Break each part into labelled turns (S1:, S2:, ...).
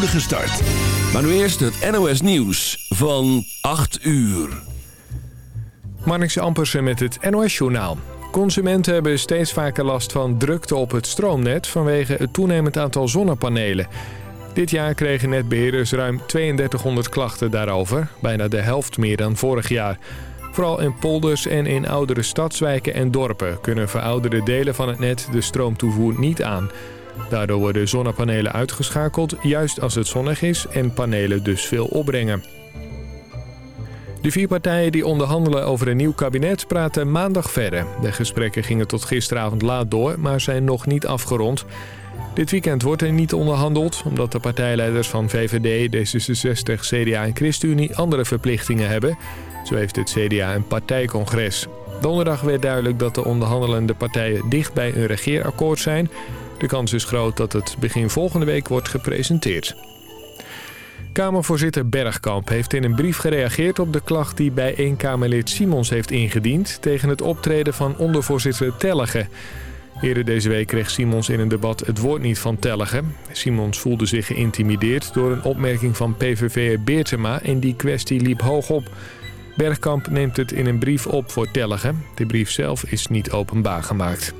S1: start. Maar nu eerst het NOS Nieuws van 8 uur.
S2: Marnix Ampersen met het NOS Journaal. Consumenten hebben steeds vaker last van drukte op het stroomnet... vanwege het toenemend aantal zonnepanelen. Dit jaar kregen netbeheerders ruim 3200 klachten daarover. Bijna de helft meer dan vorig jaar. Vooral in polders en in oudere stadswijken en dorpen... kunnen verouderde delen van het net de stroomtoevoer niet aan... Daardoor worden zonnepanelen uitgeschakeld, juist als het zonnig is en panelen dus veel opbrengen. De vier partijen die onderhandelen over een nieuw kabinet praten maandag verder. De gesprekken gingen tot gisteravond laat door, maar zijn nog niet afgerond. Dit weekend wordt er niet onderhandeld, omdat de partijleiders van VVD, D66, CDA en ChristenUnie andere verplichtingen hebben. Zo heeft het CDA een partijcongres. Donderdag werd duidelijk dat de onderhandelende partijen dicht bij een regeerakkoord zijn... De kans is groot dat het begin volgende week wordt gepresenteerd. Kamervoorzitter Bergkamp heeft in een brief gereageerd op de klacht die bij 1 Kamerlid Simons heeft ingediend tegen het optreden van ondervoorzitter Tellege. Eerder deze week kreeg Simons in een debat het woord niet van Tellege. Simons voelde zich geïntimideerd door een opmerking van PVV'er Beertema en die kwestie liep hoog op. Bergkamp neemt het in een brief op voor Tellege. De brief zelf is niet openbaar gemaakt.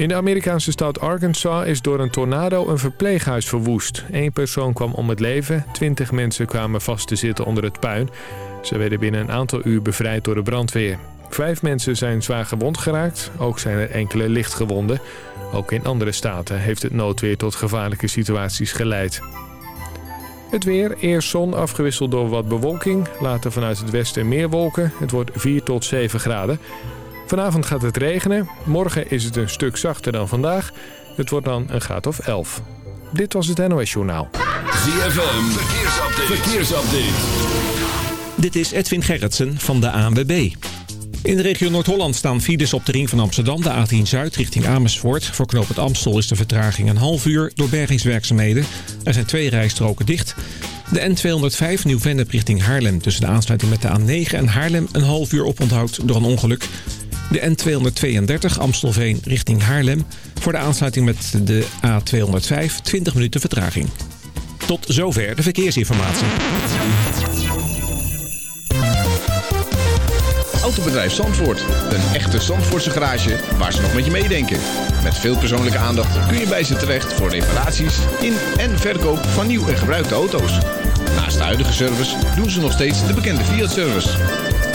S2: In de Amerikaanse stad Arkansas is door een tornado een verpleeghuis verwoest. Eén persoon kwam om het leven, twintig mensen kwamen vast te zitten onder het puin. Ze werden binnen een aantal uur bevrijd door de brandweer. Vijf mensen zijn zwaar gewond geraakt, ook zijn er enkele lichtgewonden. Ook in andere staten heeft het noodweer tot gevaarlijke situaties geleid. Het weer, eerst zon afgewisseld door wat bewolking. Later vanuit het westen meer wolken. Het wordt 4 tot 7 graden. Vanavond gaat het regenen. Morgen is het een stuk zachter dan vandaag. Het wordt dan een graad of 11. Dit was het NOS Journaal.
S1: ZFM, verkeersupdate. verkeersupdate.
S3: Dit is Edwin Gerritsen van de ANWB. In de regio Noord-Holland staan files op de ring van Amsterdam, de A10 Zuid richting Amersfoort. Voor knooppunt Amstel is de vertraging een half uur door bergingswerkzaamheden. Er zijn twee rijstroken dicht. De N205 Nieuw-Vennep richting Haarlem tussen de aansluiting met de A9 en Haarlem een half uur oponthoud door een ongeluk. De N232 Amstelveen richting Haarlem. Voor de aansluiting met de A205 20 minuten vertraging. Tot zover de verkeersinformatie.
S4: Autobedrijf Zandvoort. Een echte Zandvoortse garage waar ze nog met je meedenken. Met veel persoonlijke aandacht kun je bij ze terecht voor reparaties in en verkoop van nieuw en gebruikte auto's. Naast de huidige service doen ze nog steeds de bekende Fiat-service.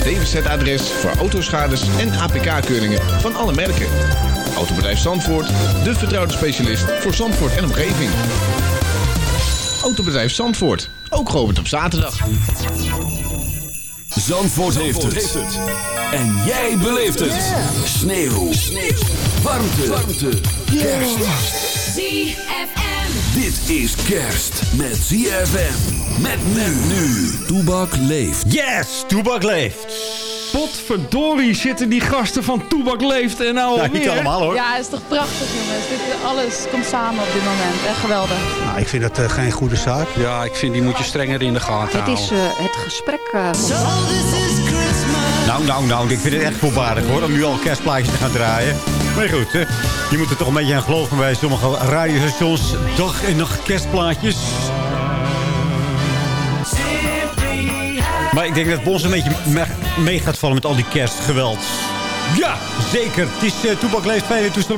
S4: DWZ-adres voor autoschades en APK-keuringen van alle merken. Autobedrijf Zandvoort, de vertrouwde specialist voor Zandvoort en omgeving. Autobedrijf Zandvoort, ook geopend op zaterdag.
S1: Zandvoort, heeft, het. En jij beleeft het. Sneeuw. Sneeuw. Warmte. Warmte. Kerst.
S5: ZFM.
S1: Dit is kerst met ZFM. Met men nu. Toebak leeft.
S6: Yes, Toebak leeft. Potverdorie zitten die gasten van Toebak leeft en nou
S7: Ja,
S6: alweer.
S7: niet allemaal hoor.
S8: Ja, het is toch prachtig jongens. Dit, alles komt samen op dit moment. Echt geweldig.
S7: Nou, ik vind dat eh, geen goede zaak.
S9: Ja, ik vind die moet je strenger in de gaten
S10: Het is eh, het gesprek. eh,
S7: Nou, nou, nou, ik vind het echt voorbaardig hoor, om nu al kerstplaatjes te gaan draaien. Maar goed, hè, je moet er toch een beetje aan geloven bij sommige radiostations. Dag en nacht kerstplaatjes. Maar ik denk dat Bos een beetje me- mee gaat vallen met al die kerstgeweld. Ja, zeker. Het is uh, Toebak Leeft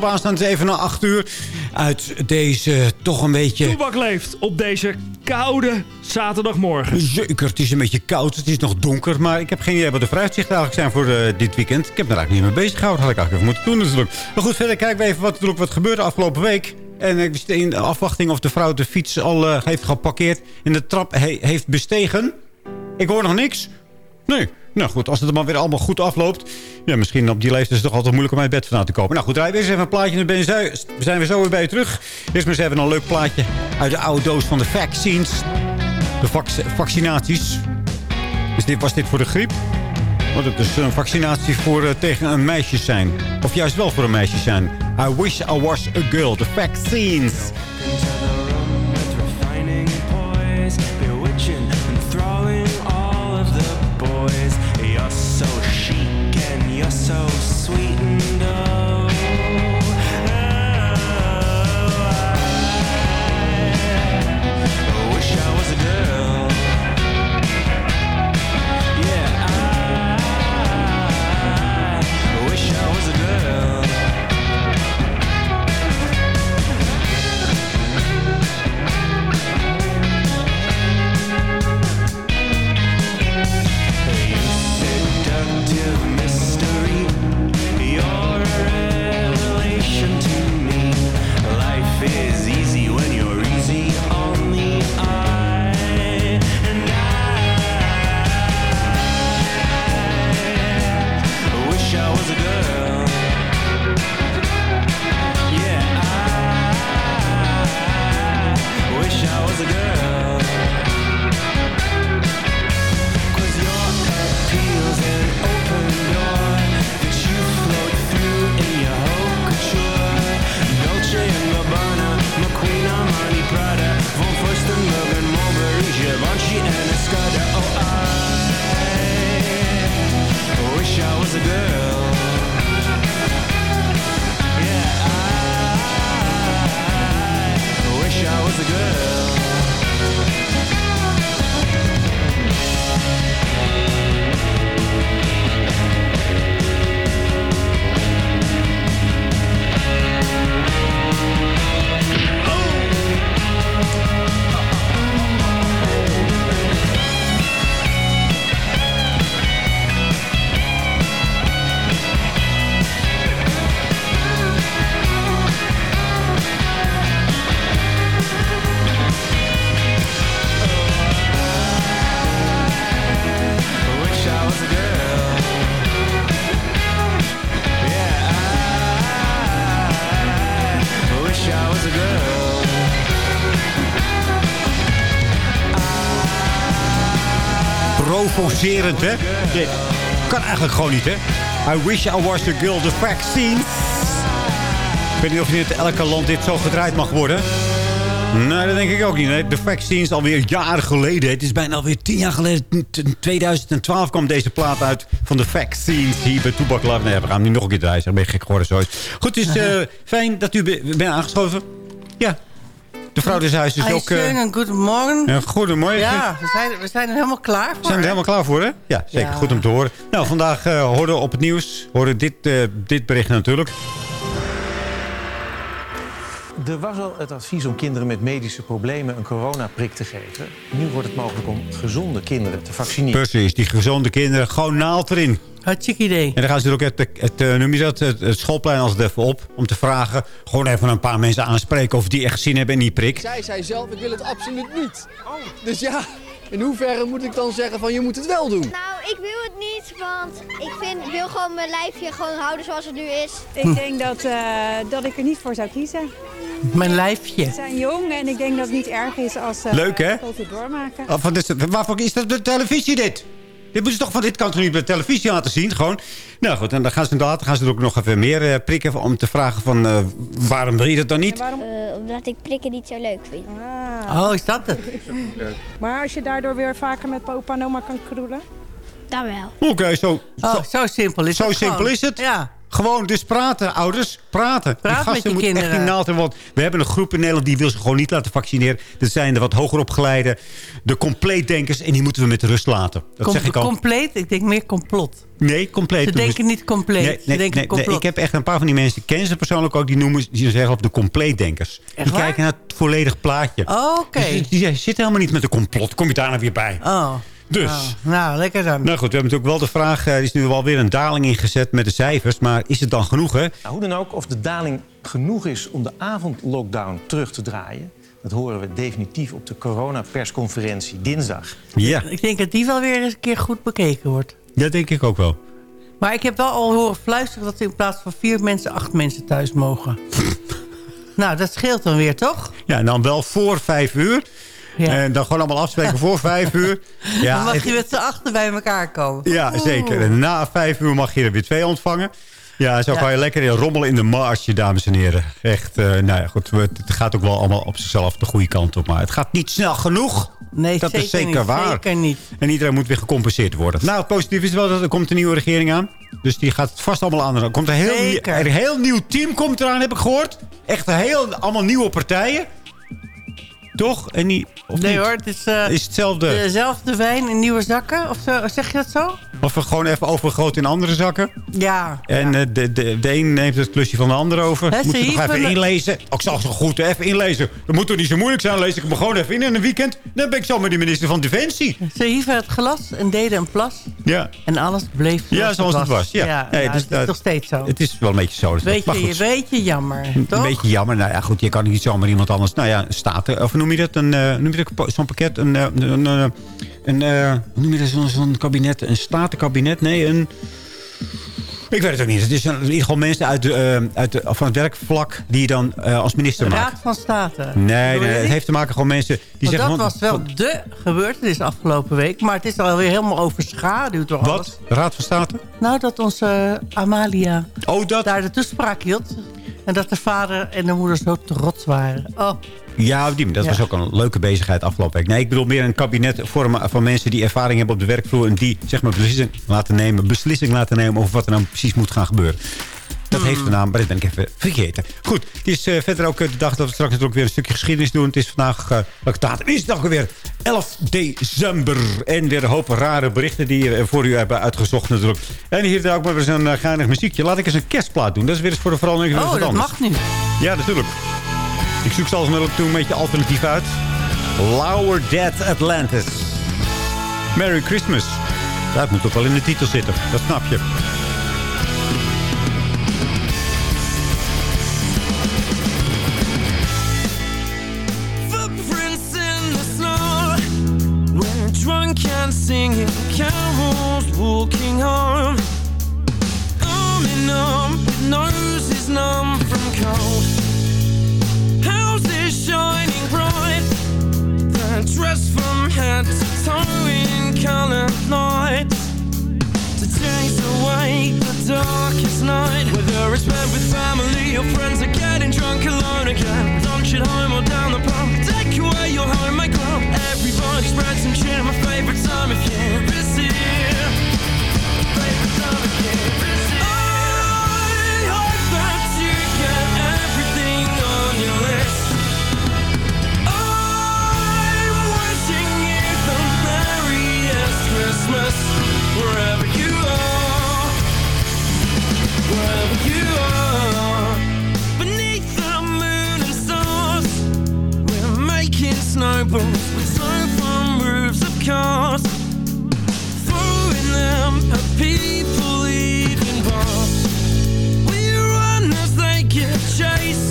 S7: aanstaan. Het is even na acht uur. Uit deze toch een beetje...
S6: Toebak leeft op deze koude zaterdagmorgen.
S7: Zeker, het is een beetje koud. Het is nog donker. Maar ik heb geen idee wat de vooruitzichten eigenlijk zijn voor eh, dit weekend. Ik heb me daar eigenlijk niet mee bezig gehouden. Had ik eigenlijk even moeten doen natuurlijk. Maar goed, verder kijken we even wat er ook wat gebeurde afgelopen week. En ik zit in afwachting of de vrouw de fiets al eh, heeft geparkeerd. En de trap he- heeft bestegen. Ik hoor nog niks. Nee. Nou goed, als het maar weer allemaal goed afloopt. Ja, misschien op die leeftijd is het toch altijd moeilijk om uit bed vandaan te komen. Nou goed, draaien we eens even een plaatje. Dan ben je zo- zijn we zo weer bij je terug. Eerst maar eens even een leuk plaatje uit de oude doos van de vaccines. De vac- vaccinaties. Dus dit, was dit voor de griep? Want het is een vaccinatie voor, eh, tegen een meisje zijn. Of juist wel voor een meisje zijn. I wish I was a girl. The vaccines. a girl. Provocerend, hè? Dit kan eigenlijk gewoon niet, hè? I wish I was the girl, the vaccine. Ik weet niet of in elke land dit zo gedraaid mag worden. Nee, dat denk ik ook niet. De vaccine is alweer jaren geleden. Het is bijna alweer tien jaar geleden. In 2012 kwam deze plaat uit van de vaccines hier bij Toebak Live. Nee, we gaan hem nu nog een keer draaien. Ik ben gek geworden zo. Goed, het is uh, fijn dat u bent aangeschoven. Ja, de vrouw des huizes is ook...
S5: Uh, goedemorgen.
S7: Ja, goedemorgen.
S5: Ja, we zijn, we zijn er helemaal klaar voor.
S7: Zijn we er helemaal klaar voor, hè? Ja, zeker. Goed om te horen. Nou, vandaag uh, hoorden op het nieuws... hoorden dit, uh, dit bericht natuurlijk.
S10: Er was al het advies om kinderen met medische problemen een coronaprik te geven. Nu wordt het mogelijk om gezonde kinderen te vaccineren.
S7: Precies, die gezonde kinderen, gewoon naald erin.
S5: Hartstikke idee.
S7: En dan gaan ze er ook het, het, het, noem je dat, het, het schoolplein als het even op. Om te vragen, gewoon even een paar mensen aanspreken of die echt zin hebben in die prik.
S11: Zij zei zelf, ik wil het absoluut niet. Dus ja, in hoeverre moet ik dan zeggen van je moet het wel doen?
S12: Nou, ik wil het niet, want ik vind, wil gewoon mijn lijfje gewoon houden zoals het nu is.
S13: Ik denk dat, uh, dat ik er niet voor zou kiezen.
S5: Mijn lijfje.
S13: Ze zijn jong en ik denk dat het niet erg is als ze
S7: Leuk, hè?
S13: COVID doormaken.
S7: Oh, van dit, waarvoor is dat de televisie dit? Dit moeten ze toch van dit kan niet op de televisie laten zien? Gewoon. Nou goed, en dan gaan ze inderdaad gaan ze er ook nog even meer uh, prikken om te vragen van uh, waarom wil je dat dan niet?
S12: waarom? Uh, omdat ik prikken niet zo leuk vind.
S5: Ah. Oh, is dat het?
S13: maar als je daardoor weer vaker met opa en oma kan kroelen?
S12: Dan wel.
S7: Oké, okay, zo,
S5: oh, zo, zo simpel is
S7: zo
S5: het.
S7: Zo simpel
S5: gewoon.
S7: is het?
S5: Ja.
S7: Gewoon dus praten, ouders. Praten.
S5: Praat
S7: die gasten
S5: met je
S7: moeten
S5: kinderen.
S7: echt niet naald want we hebben een groep in Nederland die wil zich gewoon niet laten vaccineren. Dat zijn de wat hoger opgeleide, de compleetdenkers. En die moeten we met rust laten. Dat
S5: Com
S7: zeg ik al.
S5: Compleet? Ik denk meer complot.
S7: Nee, compleet.
S5: Ze denken niet compleet.
S7: Nee,
S5: ze
S7: nee,
S5: denken
S7: nee,
S5: complot.
S7: nee, ik heb echt een paar van die mensen, ik ken ze persoonlijk ook, die noemen die zeggen op de compleetdenkers.
S5: Echt
S7: die
S5: waar?
S7: kijken naar het volledig plaatje.
S5: Oh, oké.
S7: Dus die, die zitten helemaal niet met een complot. Kom je daar nou weer bij?
S5: Oh.
S7: Dus.
S5: Oh, nou, lekker dan.
S7: Nou goed, we hebben natuurlijk wel de vraag... er is nu wel weer een daling ingezet met de cijfers. Maar is het dan genoeg, hè?
S10: Nou, hoe dan ook, of de daling genoeg is om de avondlockdown terug te draaien... dat horen we definitief op de coronapersconferentie dinsdag.
S7: Ja.
S5: Ik denk dat die wel weer eens een keer goed bekeken wordt.
S7: Dat denk ik ook wel.
S5: Maar ik heb wel al horen fluisteren... dat in plaats van vier mensen, acht mensen thuis mogen. nou, dat scheelt dan weer, toch?
S7: Ja, en dan wel voor vijf uur...
S5: Ja.
S7: En dan gewoon allemaal afspreken voor vijf uur. Ja,
S5: dan mag je met z'n achter bij elkaar komen.
S7: Ja, zeker. En na vijf uur mag je er weer twee ontvangen. Ja, zo
S5: Ja.
S7: ga je lekker in rommelen in de marge, dames en heren. Echt, eh, nou ja, goed. Het gaat ook wel allemaal op zichzelf de goede kant op. Maar het gaat niet snel genoeg.
S5: Nee,
S7: dat
S5: zeker
S7: is zeker
S5: niet,
S7: waar.
S5: zeker niet.
S7: En iedereen moet weer gecompenseerd worden. Nou, het positief is wel dat er komt een nieuwe regering aan. Dus die gaat het vast allemaal aan. Er komt een heel, een heel nieuw team komt eraan, heb ik gehoord. Echt een heel, allemaal nieuwe partijen. Toch? En niet, of
S5: nee
S7: niet?
S5: hoor, het is,
S7: Is hetzelfde?
S5: dezelfde wijn in nieuwe zakken. Of zo, zeg je dat zo?
S7: Of we gewoon even overgroot in andere zakken.
S5: Ja.
S7: En eh, de, de, de een neemt het klusje van de ander over.
S5: Hè,
S7: Moet
S5: ze
S7: je nog even inlezen. Oh, ik zal zo goed even inlezen. Dat moet toch niet zo moeilijk zijn. Lees ik hem gewoon even in in een weekend. Dan ben ik zo met de minister van Defensie.
S5: Ze hieven het glas en deden een plas.
S7: Ja,
S5: En alles bleef
S7: ja zoals het was. Ja.
S5: ja,
S7: Nee,
S5: ja,
S7: dus
S5: het is nog steeds zo.
S7: Het is wel een beetje zo.
S5: Weet
S7: maar
S5: je,
S7: goed,
S5: je beetje jammer, toch?
S7: Een beetje jammer. Nou ja, goed, je kan niet zomaar iemand anders... Nou ja, staten... Of noem je dat? Een, eh, noem je dat zo'n pakket? Een, eh, een, een, eh, hoe noem je dat? Zo'n kabinet? Een statenkabinet? Nee, een... Ik weet het ook niet. Het is een- in ieder geval mensen uit de, uit de, van het werkvlak die je dan als minister
S5: De
S7: maakt.
S5: Raad van State.
S7: Nee, het heeft te maken gewoon mensen die
S5: Want
S7: zeggen...
S5: dat was wel de gebeurtenis afgelopen week. Maar het is alweer helemaal overschaduwd door.
S7: Wat? Raad van State?
S5: Nou, dat onze Amalia
S7: Oh, dat...
S5: daar de toespraak hield. En dat de vader en de moeder zo trots waren. Oh,
S7: Ja, die, dat
S5: Ja.
S7: was ook een leuke bezigheid afgelopen week. Nee, ik bedoel meer een kabinet vormen van mensen die ervaring hebben op de werkvloer... en die zeg maar beslissing laten nemen, beslissing laten nemen over wat er nou precies moet gaan gebeuren. Dat heeft een naam, maar dat ben ik even vergeten. Goed, het is eh, verder ook eh, de dag dat we straks natuurlijk weer een stukje geschiedenis doen. Het is vandaag, uh, datum is het ook weer? 11 december. En weer een hoop rare berichten die we voor u hebben uitgezocht natuurlijk. En hier daar ook maar een uh, geinig muziekje. Laat ik eens een kerstplaat doen. Dat is weer eens voor de verandering van
S5: oh dat
S7: anders.
S5: mag nu.
S7: Ja, natuurlijk. Ik zoek zelfs nog toen een beetje alternatief uit. Lower Dead Atlantis. Merry Christmas. Dat moet toch wel in de titel zitten. Dat snap je.
S14: singing carols, walking home. Arm in arm, nose is numb from cold. Houses shining bright, they're dressed from head to toe in colored light To chase away the darkest night, whether it's spent with family or friends, or getting drunk alone again, lunch at home or down the feel hard in my Everybody's my favorite time of year snowballs We throw from roofs of cars. Throwing them at people bars. We run as they chase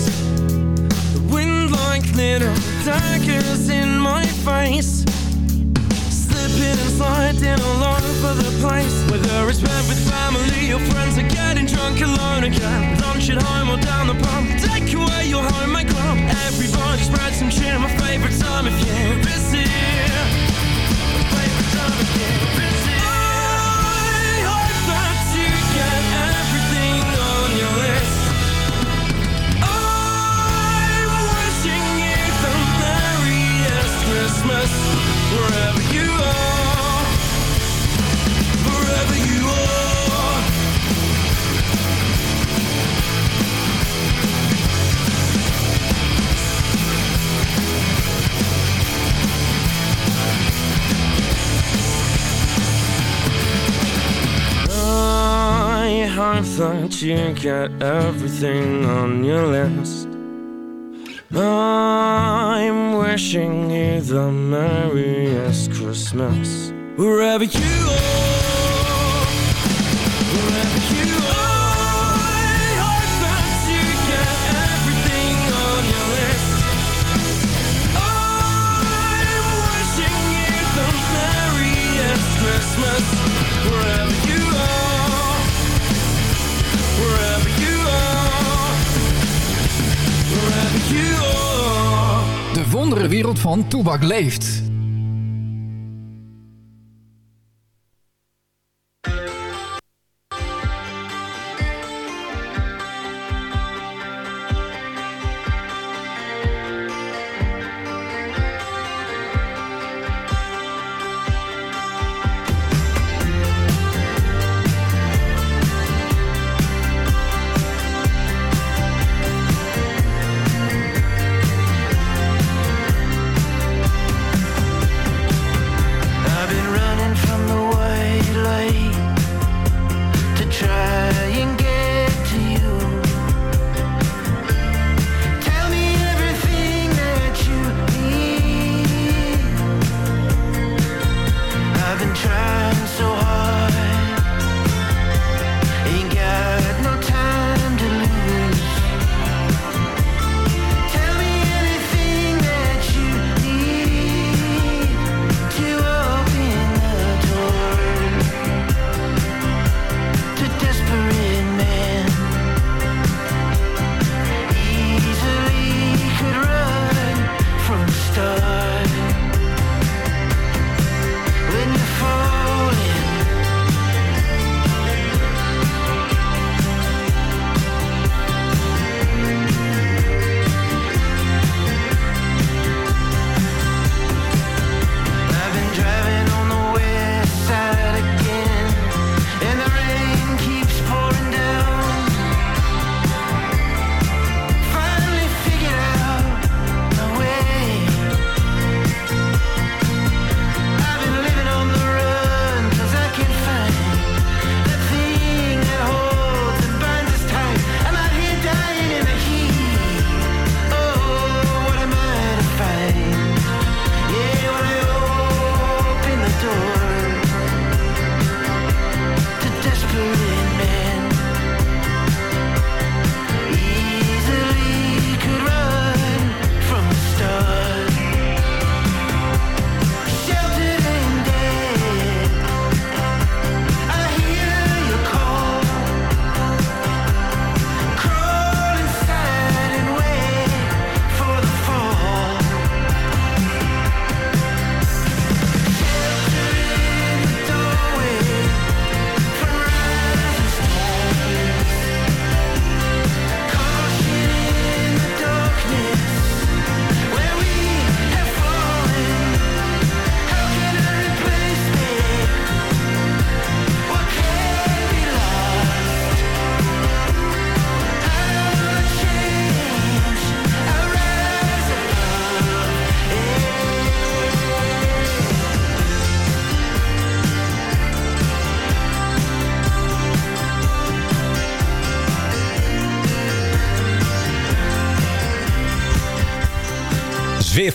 S14: The wind like little daggers in my face. Slipping and sliding all over the place. Whether it's with family or friends again Haven't you got everything on your list? I'm wishing you the merriest Christmas wherever you are.
S15: andere wereld van toebak leeft.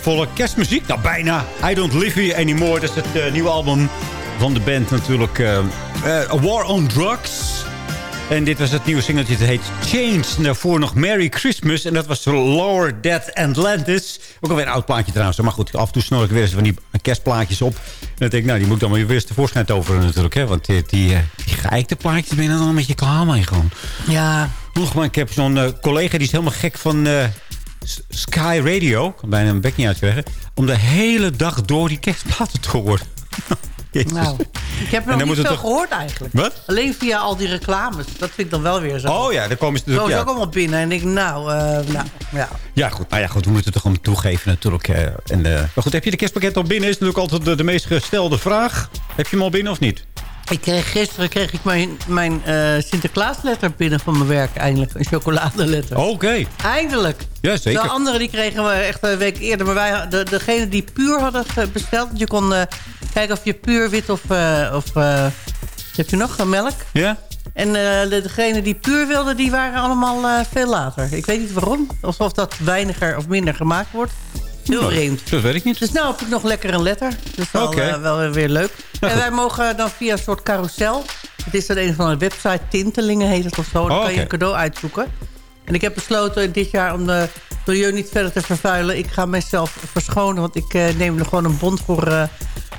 S7: Sfeervolle kerstmuziek. Nou, bijna. I Don't Live Here Anymore. Dat is het eh, nieuwe album van de band natuurlijk. eh, eh, A War on Drugs. En dit was het nieuwe singeltje. Het heet Change. En daarvoor nog Merry Christmas. En dat was Lower Dead Atlantis. Ook alweer een oud plaatje trouwens. Maar goed, af en toe snor ik weer eens van die kerstplaatjes op. En dan denk ik, nou, die moet ik dan maar weer eens tevoorschijn toveren natuurlijk. Hè? Want die, die, die geëikte plaatjes ben je dan een beetje klaar mee gewoon.
S5: Ja.
S7: Nog maar, ik heb zo'n collega die is helemaal gek van Sky Radio. Ik kan bijna mijn bek niet uitkrijgen. Om de hele dag door die kerstplaten te horen.
S5: Nou, ik heb er nog niet veel
S7: toch-
S5: gehoord eigenlijk.
S7: Wat?
S5: Alleen via al die reclames. Dat vind ik dan wel weer zo.
S7: Oh ja, daar komen ze
S5: Zo
S7: natuurlijk...
S5: is
S7: Ja.
S5: ook allemaal binnen. En ik, nou, eh, nou, ja.
S7: Ja, goed. Nou ja, goed. We moeten het toch gewoon toegeven natuurlijk. eh, en, eh, maar goed, heb je de kerstpakket al binnen? Is natuurlijk altijd de, de meest gestelde vraag. Heb je hem al binnen of niet?
S5: Ik kreeg, gisteren kreeg ik mijn, mijn eh, Sinterklaasletter binnen van mijn werk eindelijk. Een chocoladeletter.
S7: Oké.
S5: Eindelijk.
S7: Ja, zeker.
S5: De anderen die kregen we echt een week eerder. Maar wij, de, degene die puur hadden besteld. Je kon eh, kijken of je puur wit of... eh, of heb je nog? melk?
S7: Ja?
S5: En de- degene die puur wilden, die waren allemaal veel later. Ik weet niet waarom. Alsof dat weiniger of minder gemaakt wordt. Heel
S7: Nou,
S5: vreemd.
S7: Dat weet ik niet.
S5: Dus nou heb ik nog lekker een letter. Dat is wel, eh, wel weer leuk.
S7: Nou,
S5: en wij mogen dan via een soort carousel. Het is dan een van de website Tintelingen heet het of zo. Dan
S7: Oh,
S5: kan je een cadeau uitzoeken. En ik heb besloten dit jaar om de milieu niet verder te vervuilen. Ik ga mezelf verschonen. Want ik eh, neem er gewoon een bond voor eh,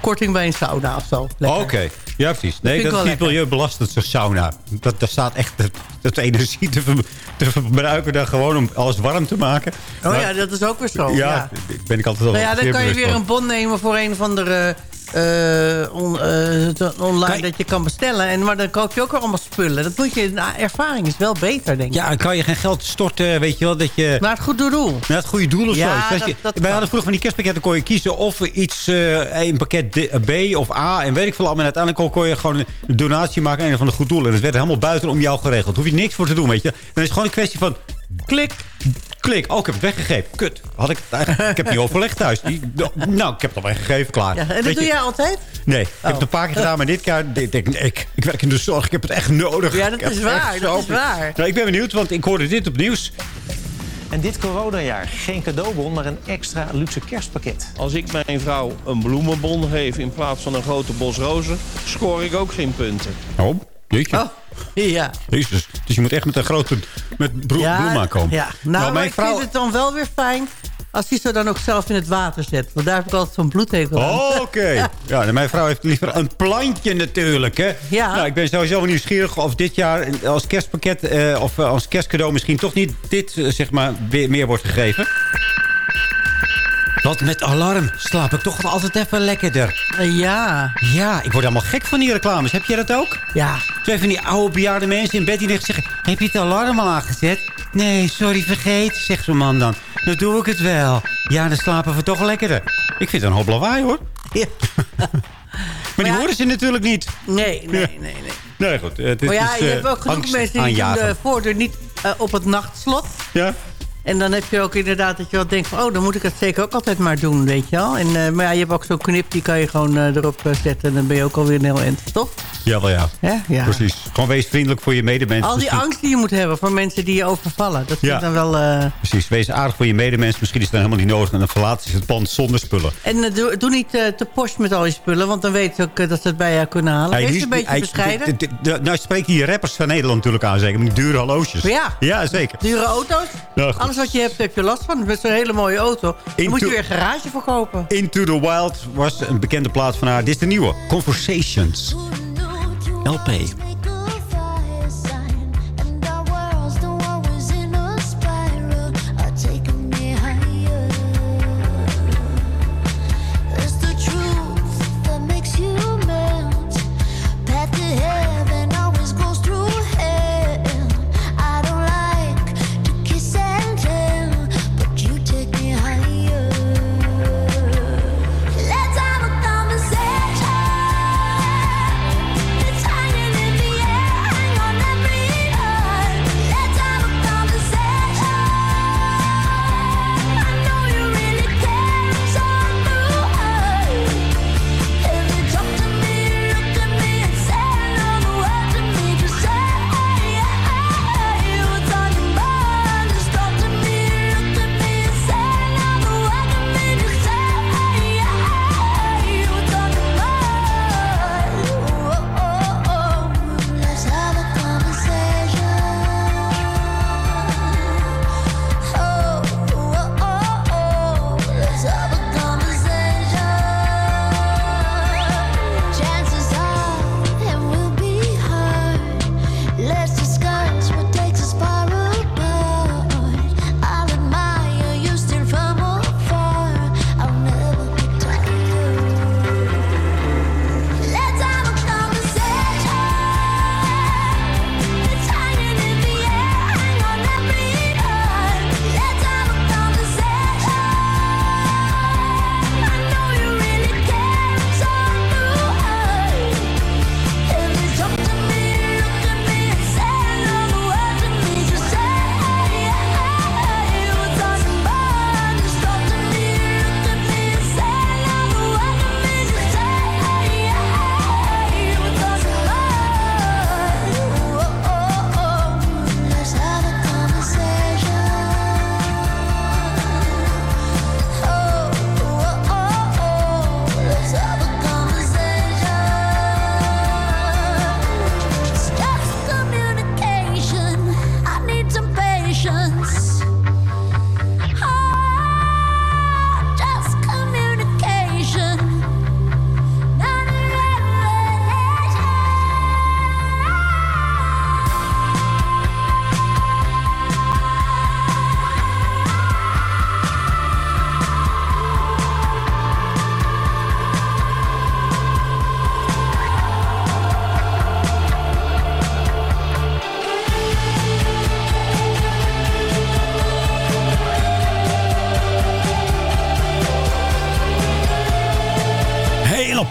S5: korting bij een sauna of zo.
S7: Oké. Ja, precies. Nee, dat is niet milieubelastend, zo'n sauna. Dat, daar staat echt dat, dat energie te, ver- te verbruiken dan gewoon om alles warm te maken.
S5: Oh
S7: Maar-
S5: ja, dat is ook weer zo.
S7: ja,
S5: ja.
S7: ben ik altijd wel
S5: Nou ja, dan kan je weer
S7: van.
S5: een bon nemen voor een van de on- eh, de- online dat je kan bestellen. En, maar dan koop je ook weer allemaal spullen. Dat moet je, nou, ervaring is wel beter, denk ik.
S7: Ja, en kan je geen geld storten, weet je wel, dat je...
S5: Naar het goede doel.
S7: Naar het goede doel of
S5: Ja,
S7: zo. Dus
S5: dat-
S7: je-
S5: dat
S7: wij
S5: kan.
S7: hadden vroeger van die kerstpakketten kon je kiezen of iets, eh, een pakket D- B of A en weet ik veel allemaal. En uiteindelijk kon je gewoon een donatie maken aan een van de goed doelen. En het werd helemaal buiten om jou geregeld. Daar hoef je niks voor te doen, weet je. Dan is het gewoon een kwestie van klik, klik. Oh, ik heb het weggegeven. Kut. Had ik, ik heb niet overlegd thuis. Die- nou, ik heb het al weggegeven, klaar.
S5: Ja, en dat
S7: Weet
S5: doe
S7: je-
S5: jij altijd?
S7: Nee, ik heb
S5: Oh.
S7: het een paar keer gedaan, maar dit keer... Ik, ik, ik werk in de zorg, ik heb het echt nodig.
S5: Ja, dat is waar, dat is waar.
S7: Nou, ik ben benieuwd, want ik hoorde dit op nieuws.
S10: En dit coronajaar geen cadeaubon, maar een extra luxe kerstpakket.
S16: Als ik mijn vrouw een bloemenbon geef in plaats van een grote bos rozen, scoor ik ook geen punten.
S7: Oh, jeetje.
S5: Oh, ja.
S7: Jezus. Dus je moet echt met een grote met bro-
S5: ja,
S7: bloem aankomen.
S5: Ja. Nou, maar
S7: mijn
S5: ik
S7: vrouw...
S5: vind het dan wel weer fijn als hij ze dan ook zelf in het water zet. Want daar heb ik altijd zo'n bloedhekel aan.
S7: Oh, Oké. Ja, mijn vrouw heeft liever een plantje natuurlijk. Hè?
S5: Ja.
S7: Nou, ik ben sowieso nieuwsgierig of dit jaar als kerstpakket... eh, of eh, als kerstcadeau misschien toch niet dit eh, zeg maar weer meer wordt gegeven. Want met alarm slaap ik toch altijd even lekkerder.
S5: Ja.
S7: Ja, ik word helemaal gek van die reclames. Heb jij dat ook?
S5: Ja.
S7: Twee van die oude bejaarde mensen in bed die liggen zeggen... Heb je het alarm al aangezet? Nee, sorry, vergeet, zegt zo'n man dan. Dan doe ik het wel. Ja, dan slapen we toch lekkerder. Ik vind het een hoop lawaai, hoor.
S5: Ja.
S7: Maar die horen ze natuurlijk niet.
S5: Nee, nee, nee, nee.
S7: Nee, goed. Het is,
S5: Maar ja, je
S7: eh,
S5: hebt ook genoeg mensen die de voordeur niet eh, op het nachtslot.
S7: Ja?
S5: En dan heb je ook inderdaad dat je wel denkt van... oh, dan moet ik het zeker ook altijd maar doen, weet je wel. En, eh, maar ja, je hebt ook zo'n knip, die kan je gewoon eh, erop eh, zetten... en dan ben je ook alweer een heel eind, toch?
S7: Ja.
S5: Ja, ja.
S7: Precies. Gewoon wees vriendelijk voor je medemensen.
S5: Al die
S7: Misschien-
S5: angst die je moet hebben voor mensen die je overvallen. Dat vind
S7: Ja.
S5: ik dan wel...
S7: Precies. Wees aardig voor je medemensen. Misschien is het dan helemaal niet nodig. En dan verlaten ze het pand zonder spullen.
S5: En doe, doe niet te post met al je spullen... want dan weet je ook dat ze het bij jou kunnen halen. Wees een beetje bescheiden.
S7: de- de- de- Nou spreekt die rappers van Nederland natuurlijk aan, zeker. Met die dure horloges.
S5: Ja.
S7: Ja, zeker.
S5: Dure auto's.
S7: Nou.
S5: Alles wat je hebt, heb je last van. Met zo'n hele mooie auto. Dan
S7: Into-
S5: moet je weer een garage verkopen.
S7: Into the Wild was een bekende plaat van haar. Dit is de nieuwe. Conversations. LP.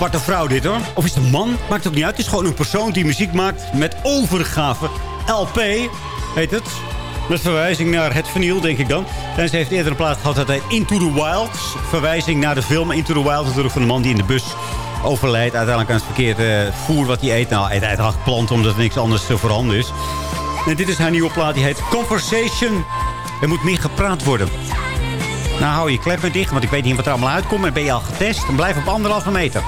S7: Aparte vrouw dit hoor. Of is het een man? Maakt ook niet uit. Het is gewoon een persoon die muziek maakt met overgave. LP heet het. Met verwijzing naar het vinyl, denk ik dan. En ze heeft eerder een plaat gehad dat heet Into the Wild. Verwijzing naar de film Into the Wild. Natuurlijk van de man die in de bus overlijdt. Uiteindelijk aan het verkeerde voer wat hij eet. Nou, hij eet plant omdat er niks anders te voorhanden is. En dit is haar nieuwe plaat. Die heet Conversation. Er moet meer gepraat worden. Nou, hou je kleppen dicht, want ik weet niet wat er allemaal uitkomt. En ben je al getest, dan blijf op anderhalve meter.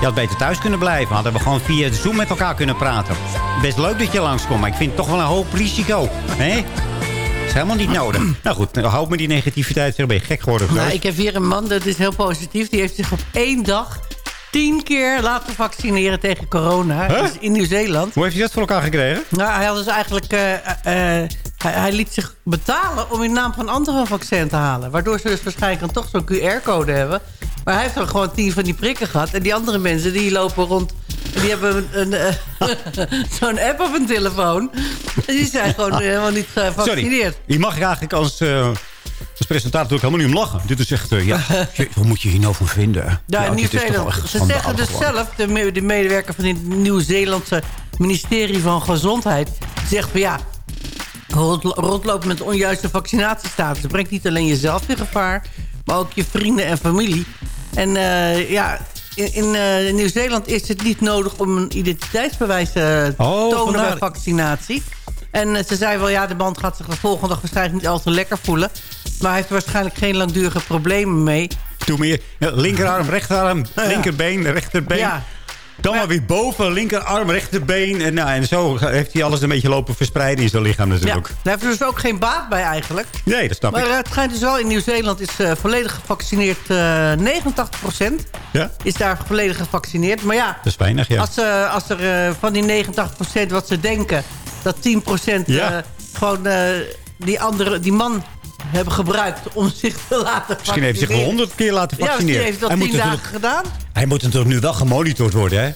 S7: Je had beter thuis kunnen blijven. Hadden we gewoon via de Zoom met elkaar kunnen praten. Best leuk dat je langskomt, maar ik vind het toch wel een hoop risico. Hè? is helemaal niet nodig. Nou goed, houd me die negativiteit. Zeg, ben je gek geworden?
S5: Nou, ik heb hier een man, dat is heel positief. Die heeft zich op één dag tien keer laten vaccineren tegen corona.
S7: Huh?
S5: Dus in Nieuw-Zeeland.
S7: Hoe heeft hij dat voor elkaar gekregen?
S5: Nou, hij had dus eigenlijk... eh, eh, hij, hij liet zich betalen om in naam van anderen een vaccin te halen. Waardoor ze dus waarschijnlijk dan toch zo'n QR-code hebben. Maar hij heeft dan gewoon tien van die prikken gehad. En die andere mensen die lopen rond... En die hebben een, een, eh, zo'n app op hun telefoon. En die zijn gewoon helemaal niet gevaccineerd.
S7: Sorry, hier mag ik eigenlijk als, eh, als presentator ook helemaal niet om lachen. Dit is echt, eh, ja, wat moet je hier nou van vinden?
S5: Ja, Ze zeggen dus zelf, de, me- de medewerker van het Nieuw-Zeelandse ministerie van Gezondheid... zegt van ja, rond- rondlopen met onjuiste vaccinatiestatus... brengt niet alleen jezelf in gevaar, maar ook je vrienden en familie. En eh, ja, in, in eh, Nieuw-Zeeland is het niet nodig om een identiteitsbewijs te
S7: Oh,
S5: tonen bij
S7: vandaar.
S5: vaccinatie. En eh, ze zei wel, ja, de band gaat zich de volgende dag waarschijnlijk niet al te lekker voelen. Maar hij heeft er waarschijnlijk geen langdurige problemen mee.
S7: Doe meer. Ja, linkerarm, rechterarm, linkerbeen, rechterbeen.
S5: Ja.
S7: Dan maar weer boven, linkerarm, rechterbeen. En, nou, en zo heeft hij alles een beetje lopen verspreiden in zijn lichaam
S5: Ja,
S7: natuurlijk.
S5: daar heeft er dus ook geen baat bij eigenlijk.
S7: Nee, dat snap
S5: Maar
S7: ik.
S5: eh, het schijnt dus wel in Nieuw-Zeeland is eh, volledig gevaccineerd. eh 89%
S7: Ja,
S5: is daar volledig gevaccineerd. Maar ja,
S7: dat is weinig, ja.
S5: als, als er van die 89% wat ze denken... dat 10%
S7: Ja.
S5: eh, gewoon eh, die, andere, die man hebben gebruikt om zich te laten
S7: Misschien heeft hij zich wel honderd keer laten
S5: Ja,
S7: vaccineren.
S5: misschien heeft hij
S7: hij,
S5: dat 10
S7: natuurlijk,
S5: dagen gedaan.
S7: hij moet natuurlijk nu wel gemonitord worden, hè?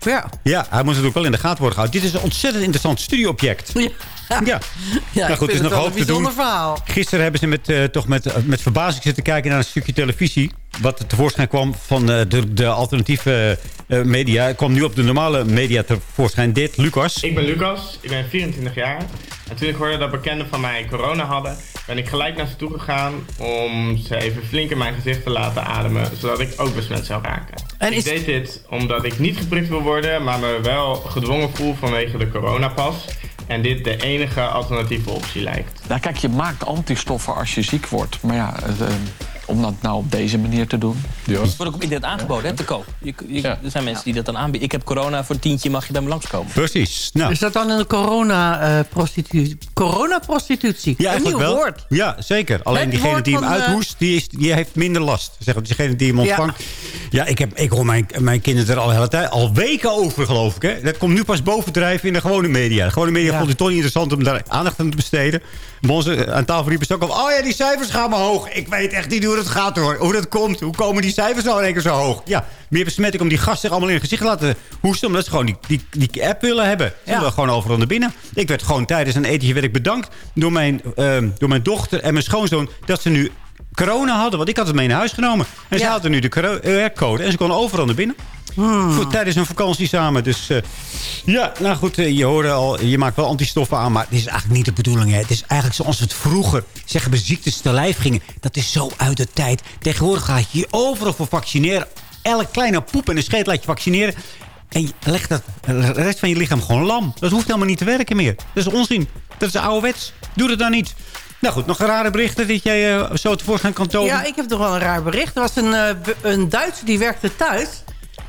S5: Ja.
S7: Ja, hij moet natuurlijk wel in de gaten worden gehouden. Dit is een ontzettend interessant studieobject.
S5: Ja.
S7: Ja.
S5: Ja,
S7: Nou goed, is nog hoop
S5: een
S7: te doen.
S5: verhaal.
S7: Gisteren hebben ze met, eh, toch met, eh, met verbazing zitten kijken naar een stukje televisie. Wat tevoorschijn kwam van eh, de, de alternatieve eh, media. Het kwam nu op de normale media tevoorschijn. Dit, Lucas.
S17: Ik ben Lucas, ik ben 24 jaar. En toen ik hoorde dat bekenden van mij corona hadden, ben ik gelijk naar ze toe gegaan om ze even flink in mijn gezicht te laten ademen, zodat ik ook besmet zou raken.
S5: En
S17: ik deed dit omdat ik niet geprikt wil worden, maar me wel gedwongen voel vanwege de coronapas. En dit de enige alternatieve optie lijkt.
S18: Ja, kijk, je maakt antistoffen als je ziek wordt. Maar ja, het, eh, om dat nou op deze manier te doen...
S19: Het wordt ook op internet aangeboden, hè, te koop. Je, je- Er zijn mensen die dat dan aanbieden. Ik heb corona, voor een tientje mag je bij me langskomen.
S7: Precies. Nou.
S5: Is dat dan een corona-prostitutie? corona-prostitutie?
S7: Ja,
S5: een nieuw
S7: wel.
S5: woord.
S7: Ja, zeker. Alleen
S5: Het
S7: diegene die hem
S5: eh,
S7: uithoest, die, is, die heeft minder last. Zeg, diegene die hem ontvangt. Ja, ik, heb, ik hoor mijn, mijn kinderen er al de hele tijd, al weken over, geloof ik. Hè. Dat komt nu pas bovendrijven in de gewone media. De gewone media
S5: Ja.
S7: vond het toch niet interessant om daar aandacht aan te besteden. Bij ons eh, aan tafel riepen ze ook al, oh ja, die cijfers gaan maar hoog. Ik weet echt niet hoe dat gaat hoor. Hoe dat komt. Hoe komen die cijfers nou in één keer zo hoog? Ja, meer besmetting om die gasten zich allemaal in het gezicht te laten hoesten. Omdat ze gewoon die, die, die app willen hebben. Ze
S5: Ja.
S7: willen gewoon overal naar binnen. Ik werd gewoon tijdens een etentje werd ik bedankt door mijn, ehm, door mijn dochter en mijn schoonzoon... dat ze nu corona hadden. Want ik had het mee naar huis genomen. En ze hadden nu de QR-code. En ze konden overal naar binnen.
S5: Hmm.
S7: Voor, tijdens een vakantie samen. Dus eh, ja, nou goed, eh, je hoorde al, je maakt wel antistoffen aan. Maar het is eigenlijk niet de bedoeling. Hè. Het is eigenlijk zoals we het vroeger zeggen, bij ziektes te lijf gingen. Dat is zo uit de tijd. Tegenwoordig ga je je overal voor vaccineren. Elk kleine poep en een scheet laat je vaccineren. En je legt dat, de rest van je lichaam gewoon lam. Dat hoeft helemaal niet te werken meer. Dat is onzin. Dat is ouderwets. Doe dat dan niet. Nou goed, nog een rare berichten dat jij eh, zo tevoorschijn kan tonen.
S5: Ja, ik heb toch wel een raar bericht. Er was een, een Duitser die werkte thuis.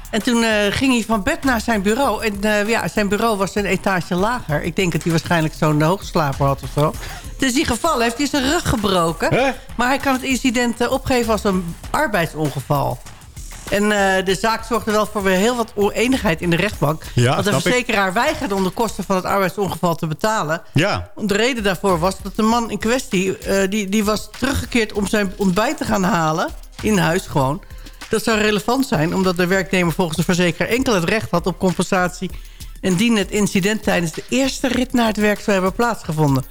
S5: En toen eh, ging hij van bed naar zijn bureau. En eh, ja, zijn bureau was een etage lager. Ik denk dat hij waarschijnlijk zo'n hoogslaper had of zo. Dus die gevallen heeft hij zijn rug gebroken. Maar hij kan het incident eh, opgeven als een arbeidsongeval. En de zaak zorgde wel voor weer heel wat oneenigheid in de rechtbank.
S7: Ja,
S5: want de
S7: ik.
S5: verzekeraar weigerde om de kosten van het arbeidsongeval te betalen.
S7: Ja.
S5: De reden daarvoor was dat de man in kwestie... die, die was teruggekeerd om zijn ontbijt te gaan halen. In huis gewoon. Dat zou relevant zijn, omdat de werknemer volgens de verzekeraar... enkel het recht had op compensatie... indien het incident tijdens de eerste rit naar het werk zou hebben plaatsgevonden.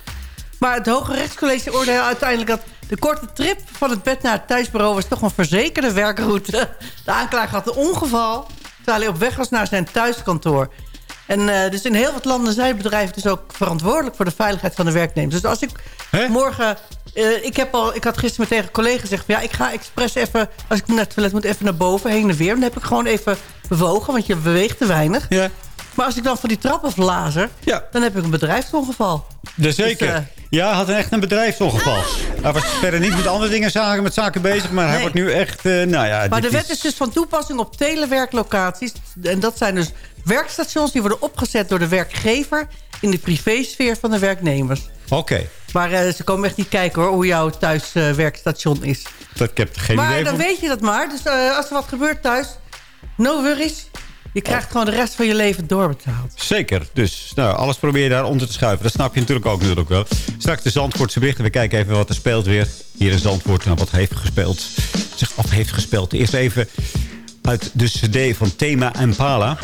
S5: Maar het Hoge Rechtscollege oordeelde uiteindelijk dat De korte trip van het bed naar het thuisbureau was toch een verzekerde werkroute. De aanklager had een ongeval terwijl hij op weg was naar zijn thuiskantoor. En eh, dus in heel wat landen zijn bedrijven dus ook verantwoordelijk voor de veiligheid van de werknemers. Dus als ik morgen... eh, ik, heb al, ik had gisteren met tegen een collega gezegd... van, ja, ik ga expres even, als ik naar het toilet moet, even naar boven, heen en weer. Dan heb ik gewoon even bewogen, want je beweegt te weinig.
S7: Ja.
S5: Maar als ik dan van die trap af lazer, dan heb ik een bedrijfsongeval.
S7: Jazeker.
S5: Dus, eh,
S7: ja, hij had echt een bedrijfsongeval. Hij was verder niet met andere dingen zaken, met zaken bezig. Maar hij wordt nu echt... eh, nou ja,
S5: Maar de wet is dus van toepassing op telewerklocaties. En dat zijn dus werkstations die worden opgezet door de werkgever... in de privésfeer van de werknemers.
S7: Oké,
S5: Maar eh, ze komen echt niet kijken hoor, hoe jouw thuiswerkstation is.
S7: dat, ik heb geen
S5: maar
S7: idee
S5: dan
S7: van.
S5: weet je dat maar. Dus eh, als er wat gebeurt thuis, no worries. Je krijgt gewoon de rest van je leven doorbetaald.
S7: Zeker. Dus nou, alles probeer je daar onder te schuiven. Dat snap je natuurlijk ook natuurlijk wel. Straks de Zandvoortse berichten. We kijken even wat er speelt weer. Hier in Zandvoort. Nou, wat heeft gespeeld. Zeg, of heeft gespeeld. Eerst even uit de cd van Thema en Pala.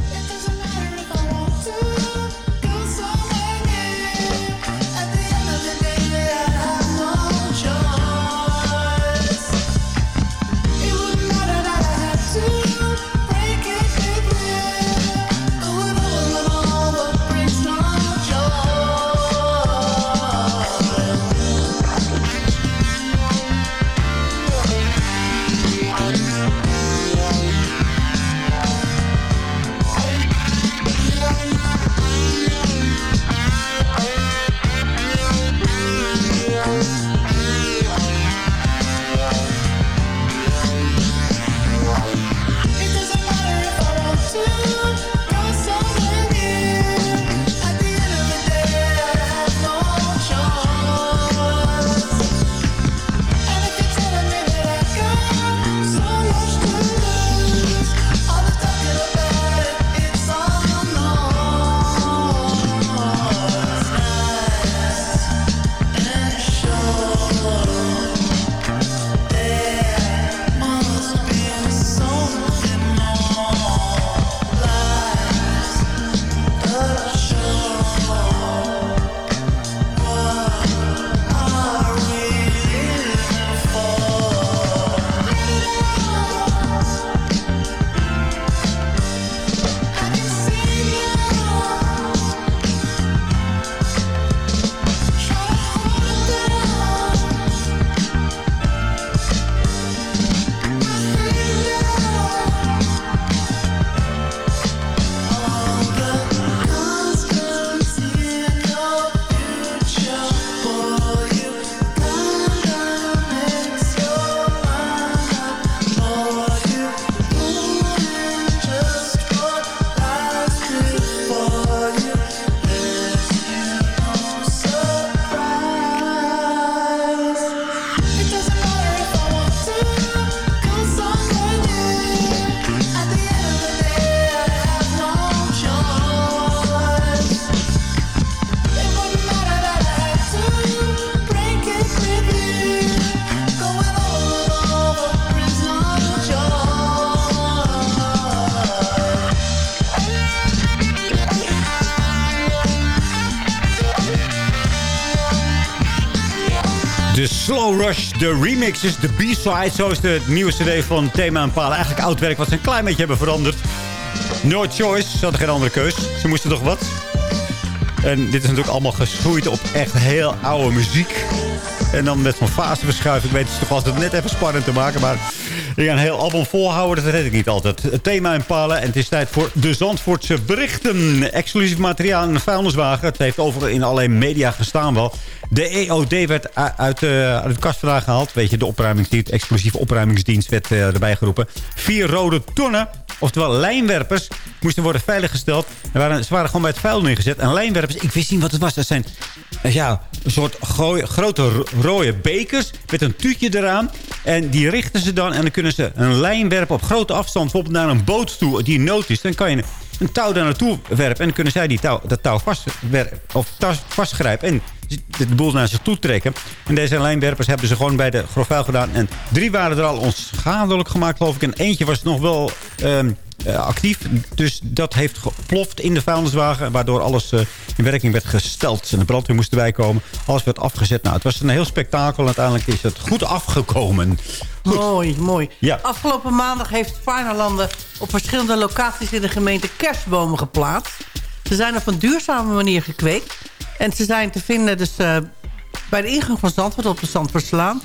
S7: De remixes, de B-side. Zo is de nieuwe cd van Thema en Palen. Eigenlijk oud werk wat ze een klein beetje hebben veranderd. No choice, ze hadden geen andere keus. Ze moesten toch wat. En dit is natuurlijk allemaal geschoeid op echt heel oude muziek. En dan met zo'n faseverschuiving. Ik weet is toch altijd net even spannend te maken. Maar ik ga een heel album volhouden, dat red ik niet altijd. Het thema in Palen. En het is tijd voor de Zandvoortse berichten. Exclusief materiaal in een vuilniswagen. Het heeft overal in allerlei media gestaan wel. De EOD werd uit, eh, de kast vandaan gehaald. Weet je, de opruimingsdienst, exclusieve opruimingsdienst werd eh, erbij geroepen. Vier rode tonnen, oftewel lijnwerpers, moesten worden veiliggesteld. Er waren, ze waren gewoon bij het vuil neergezet. En lijnwerpers, ik wist niet wat het was. Dat zijn eh, ja, een soort grote ro- rode bekers met een tuutje eraan. En die richten ze dan en dan kunnen ze een lijn werpen op grote afstand. Bijvoorbeeld naar een boot toe die in nood is. Dan kan je een touw daar naartoe werpen. En dan kunnen zij die touw, dat touw vastwer- of vastgrijpen. En de boel naar zich toe trekken. En deze lijnwerpers hebben ze gewoon bij de grofvuil gedaan. En drie waren er al onschadelijk gemaakt, geloof ik. En eentje was nog wel... ehm, eh, actief. Dus dat heeft geploft in de vuilniswagen. Waardoor alles eh, in werking werd gesteld. En de brandweer moest erbij komen. Alles werd afgezet. Nou, het was een heel spektakel. Uiteindelijk is het goed afgekomen.
S5: Mooi, mooi.
S7: Ja.
S5: Afgelopen maandag heeft Farnalanden op verschillende locaties in de gemeente kerstbomen geplaatst. Ze zijn op een duurzame manier gekweekt. En ze zijn te vinden dus eh, bij de ingang van Zandvoort op de Zandvoortslaan.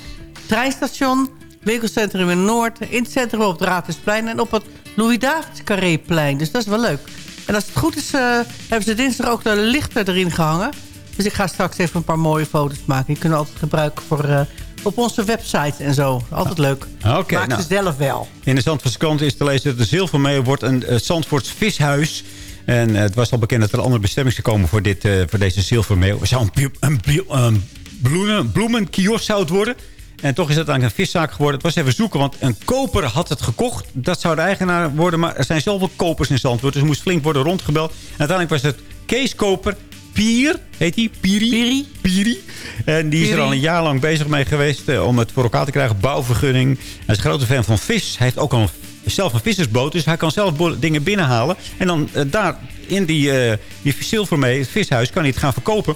S5: Treinstation, winkelcentrum in Noord, in het centrum op het Raadhuisplein... en op het Louis-Davids Carréplein. Dus dat is wel leuk. En als het goed is, eh, hebben ze dinsdag ook de lichten erin gehangen. Dus ik ga straks even een paar mooie foto's maken. Die kunnen we altijd gebruiken voor, eh, op onze website en zo. Altijd leuk.
S7: Oké,
S5: Maak
S7: nou.
S5: ze zelf wel.
S7: In de Zandvoortse krant is te lezen dat de Zilvermee wordt een uh, Zandvoorts vishuis. En eh, het was al bekend dat er een andere bestemming zou komen voor, dit, eh, voor deze zilvermeeuw. Het zou een, een, een bloemen, bloemenkiosk zou het worden. En toch is het eigenlijk een viszaak geworden. Het was even zoeken, want een koper had het gekocht. Dat zou de eigenaar worden, maar er zijn zoveel kopers in Zandvoort. Dus er moest flink worden rondgebeld. En uiteindelijk was het Kees Koper, Pier, heet hij? Piri?
S5: Piri.
S7: Piri. En die is er al een jaar lang bezig mee geweest eh, om het voor elkaar te krijgen. Bouwvergunning. Hij is een grote fan van vis. Hij heeft ook al zelf een vissersboot. Dus hij kan zelf dingen binnenhalen. En dan eh, daar in die, eh die zilvermee, het vishuis, kan hij het gaan verkopen.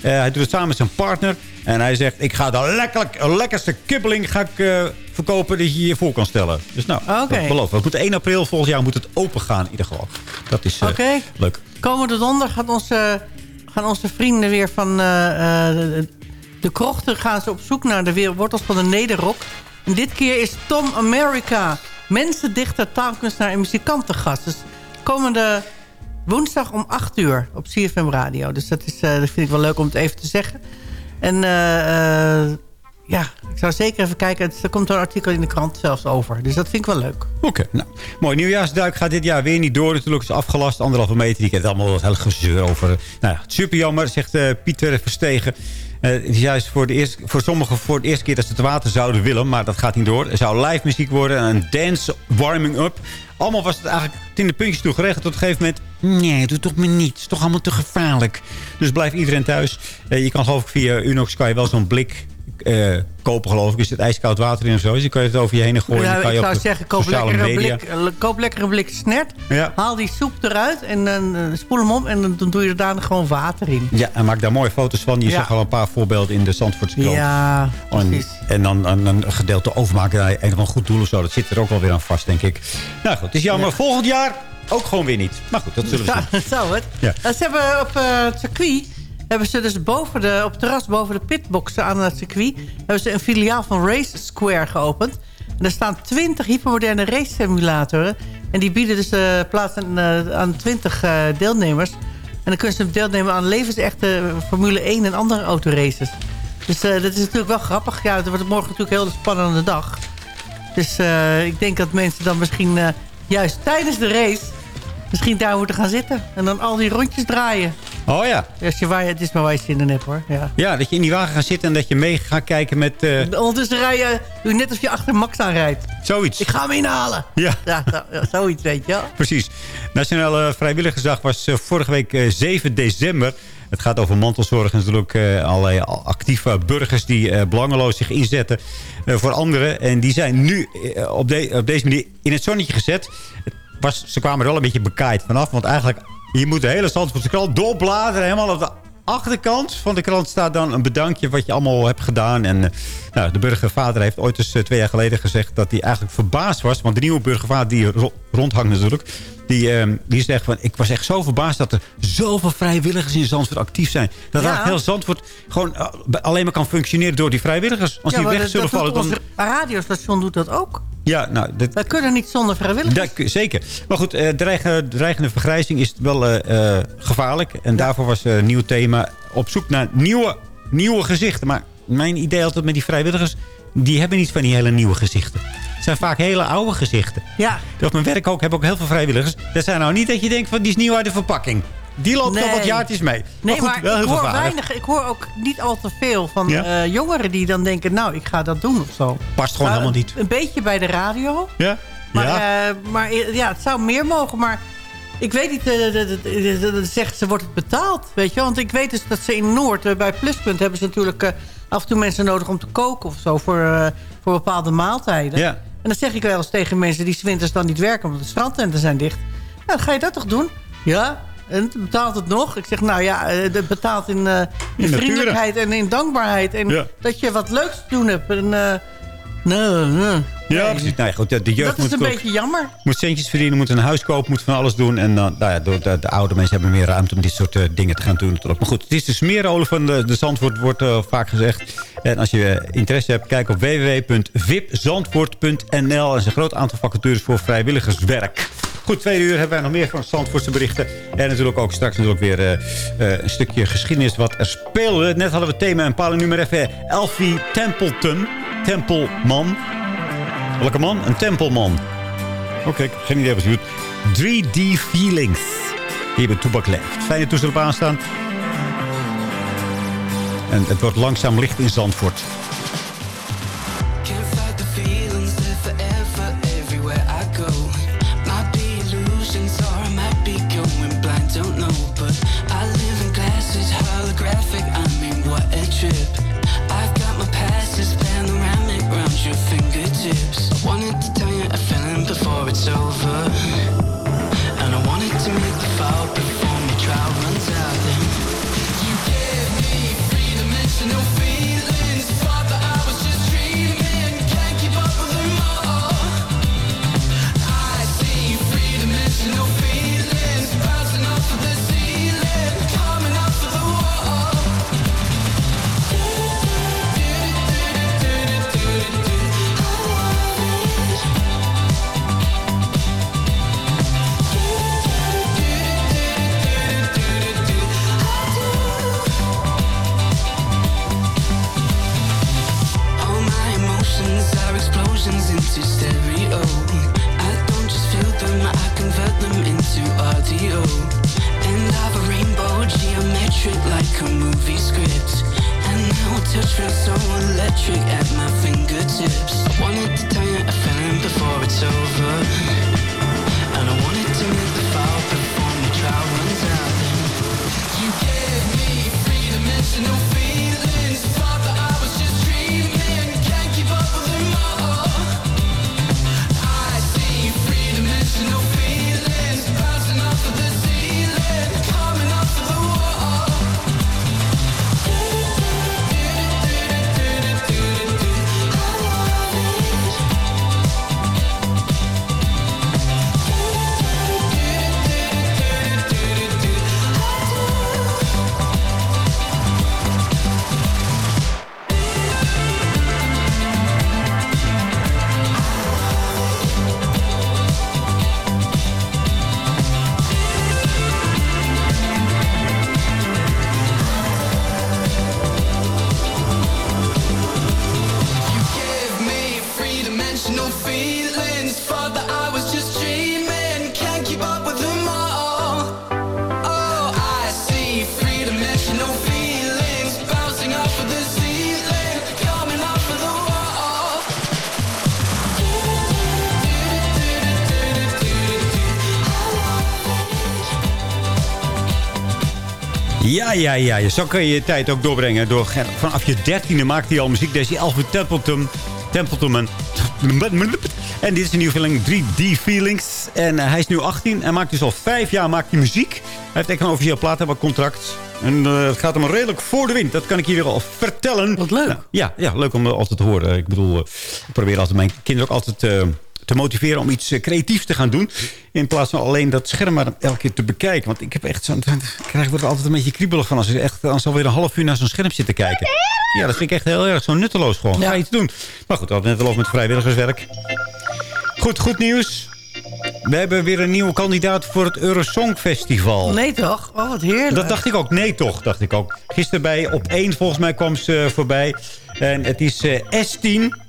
S7: Eh, hij doet het samen met zijn partner. En hij zegt, ik ga de lekker, lekkerste kibbeling ga ik, verkopen die je je voor kan stellen. Dus nou,
S5: Oké.
S7: dat beloof. Het moet 1 april volgend jaar moet het open gaan in ieder geval. Dat is eh,
S5: Oké.
S7: leuk.
S5: Komende donderdag gaat onze, gaan onze vrienden weer van de, de krochten... gaan ze op zoek naar de wortels van de nederrok. En dit keer is Tom America, mensendichter, taalkunstenaar en muzikant te gast. Dus komende woensdag om 8 uur op CFM Radio. Dus dat, is, eh, dat vind ik wel leuk om het even te zeggen. En eh, eh, ja, ik zou zeker even kijken. Er komt een artikel in de krant zelfs over. Dus dat vind ik wel leuk.
S7: Oké, nou. Mooi, nieuwjaarsduik gaat dit jaar weer niet door. Natuurlijk is afgelast, anderhalve meter. Die kent allemaal wat heel gezeur over. Nou ja, super jammer, zegt Pieter Verstegen. Eh, het is juist voor, de eerste, voor sommigen voor de eerste keer dat ze te water zouden willen. Maar dat gaat niet door. Er zou live muziek worden. Een dance warming up. Allemaal was het eigenlijk in de puntjes toe geregeld. Tot een gegeven moment, nee, doe toch maar niet. Het is toch allemaal te gevaarlijk. Dus blijft iedereen thuis. Eh, je kan geloof ik via Unox kan je wel zo'n blik eh, kopen geloof ik. Er zit ijskoud water in of zo. Dus je kan je het over je heen gooien.
S5: Ja,
S7: Dan kan je
S5: ik zou zeggen, koop lekker, een blik, koop lekker een blik snert.
S7: Ja.
S5: Haal die soep eruit en dan eh, spoel hem om. En dan, dan doe je er daarna gewoon water in.
S7: Ja, en maak daar mooie foto's van. Je
S5: Ja.
S7: zag al een paar voorbeelden in de Zandvoortse krant.
S5: Ja,
S7: En,
S5: precies.
S7: en dan een, een gedeelte overmaken naar een van goed doel of zo. Dat zit er ook wel weer aan vast, denk ik. Nou goed, het is jammer. Volgend jaar ook gewoon weer niet. Maar goed, dat zullen we zien.
S5: Ja, zou het.
S7: Ja.
S5: Eh, Ze hebben op eh, het circuit... hebben ze dus boven de, op het terras boven de pitboxen aan het circuit... hebben ze een filiaal van Race Square geopend. En er staan 20 hypermoderne race simulatoren. En die bieden dus eh, plaats aan, eh, aan 20 eh, deelnemers. En dan kunnen ze deelnemen aan levensechte Formule 1 en andere autoraces. Dus dat is natuurlijk wel grappig. Ja, het wordt morgen natuurlijk een hele spannende dag. Dus ik denk dat mensen dan misschien juist tijdens de race... misschien daar moeten gaan zitten. En dan al die rondjes draaien.
S7: Oh ja.
S5: Als je waar, het is maar waar je zin in hebt hoor. Ja.
S7: Ja, dat je in die wagen gaat zitten en dat je mee gaat kijken met... eh,
S5: Ondertussen rij je, net als je achter Max aanrijdt.
S7: zoiets.
S5: Ik ga hem inhalen.
S7: Ja.
S5: Ja, zo- ja, zoiets weet je wel.
S7: Precies. Nationale Vrijwilligersdag was eh, vorige week eh, 7 december. Het gaat over mantelzorg en natuurlijk eh, allerlei actieve burgers die eh, belangeloos zich inzetten eh, voor anderen. En die zijn nu eh, op, de- op deze manier in het zonnetje gezet. Het was, ze kwamen er wel een beetje bekaaid vanaf. Want eigenlijk, je moet de hele Zandvoortse krant doorbladeren. Helemaal op de achterkant van de krant staat dan een bedankje wat je allemaal hebt gedaan. En eh, nou, de burgervader heeft ooit eens eh, twee jaar geleden gezegd dat hij eigenlijk verbaasd was. Want de nieuwe burgervader die ro- rondhangt natuurlijk. Die, eh, die zegt van, ik was echt zo verbaasd dat er zoveel vrijwilligers in Zandvoort actief zijn. Dat
S5: Ja.
S7: heel Zandvoort gewoon eh, alleen maar kan functioneren door die vrijwilligers. Als
S5: Ja,
S7: die weg
S5: dat-
S7: zullen
S5: dat
S7: vallen, dan...
S5: Radiostation doet dat ook.
S7: Ja, nou, dat,
S5: Wij kunnen niet zonder vrijwilligers.
S7: dat- zeker. Maar goed, eh, dreigende, dreigende vergrijzing is wel eh, gevaarlijk. En daarvoor was een nieuw thema op zoek naar nieuwe, nieuwe gezichten. Maar mijn idee altijd met die vrijwilligers... die hebben niet van die hele nieuwe gezichten. Het zijn vaak hele oude gezichten.
S5: Ja.
S7: Op mijn werk ook heb ik ook heel veel vrijwilligers. Dat zijn nou niet dat je denkt van die is nieuw uit de verpakking. Die loopt al
S5: Nee.
S7: wat jaartjes mee.
S5: Nee,
S7: goed,
S5: maar
S7: wel heel
S5: ik hoor weinig. Ik hoor ook niet al te veel van
S7: Ja?
S5: eh, jongeren die dan denken... nou, ik ga dat doen of zo.
S7: Past gewoon
S5: Nou,
S7: helemaal niet.
S5: Een beetje bij de radio.
S7: Ja?
S5: Maar,
S7: ja.
S5: eh, maar eh, ja, het zou meer mogen. Maar ik weet niet, eh, dat- zegt ze, wordt het betaald? Weet je? Want ik weet dus dat ze in Noord, eh, bij Pluspunt... hebben ze natuurlijk eh, af en toe mensen nodig om te koken of zo... voor, voor bepaalde maaltijden.
S7: Ja.
S5: En dan zeg ik wel eens tegen mensen die 's winters dan niet werken... omdat de strandtenten zijn dicht. Nou, ga je dat toch doen? Ja, en betaalt het nog? Ik zeg, nou ja, het betaalt in, in, vriendelijkheid en in dankbaarheid. En
S7: Ja.
S5: dat je wat leuks te doen hebt. En, nou, nou.
S7: Ja, precies. Nou goed, de, de jeugd
S5: Dat is
S7: moet
S5: een beetje jammer.
S7: moet centjes verdienen, moet een huis kopen, moet van alles doen. En dan, nou ja, de, de, de oude mensen hebben meer ruimte om dit soort eh, dingen te gaan doen. Natuurlijk. Maar goed, het is de smeerolie van de, de Zandvoort, wordt eh, vaak gezegd. En als je eh, interesse hebt, kijk op www.vipzandvoort.nl. Er is een groot aantal vacatures voor vrijwilligerswerk. Goed, twee uur hebben wij nog meer van Zandvoortse berichten. En natuurlijk ook straks natuurlijk weer eh, eh, een stukje geschiedenis wat er speelde. Net hadden we het thema en palen nu maar even Elfie Templeton. Tempelman. Welke man? Een tempelman. Oké, geen idee wat je doet. 3D Feelings. Hier bij Toebak leeft. Fijne toestel op aanstaan. En het wordt langzaam licht in Zandvoort. Ja, ja, ja. Zo kun je je tijd ook doorbrengen. Door, vanaf je dertiende maakt hij al muziek. Deze Alfred Templeton. Templeton. En dit is een nieuwe film, 3D Feelings. En eh, hij is nu 18 en maakt dus al vijf jaar maakt hij muziek. Hij heeft echt een officieel platencontract. En eh, het gaat hem redelijk voor de wind. Dat kan ik hier al vertellen. Wat leuk. ja, ja, leuk om eh, altijd te horen. Ik bedoel, ik probeer altijd mijn kinderen ook altijd... eh, te motiveren om iets eh, creatiefs te gaan doen. In plaats van alleen dat scherm maar elke keer te bekijken. Want ik heb echt zo'n... Ik krijg er altijd een beetje kriebelig van. Als ik echt dan alweer een half uur naar zo'n scherm zit te kijken. Ja, dat vind ik echt heel erg zo nutteloos gewoon. Ga iets doen. Maar goed, we hadden net al over met vrijwilligerswerk. Goed, goed nieuws. We hebben weer een nieuwe kandidaat voor het Eurosong Festival.
S5: Nee toch? Oh, wat heerlijk.
S7: Dat dacht ik ook. Nee toch, dacht ik ook. Gisteren bij op 1 volgens mij kwam ze voorbij. En het is eh, S10.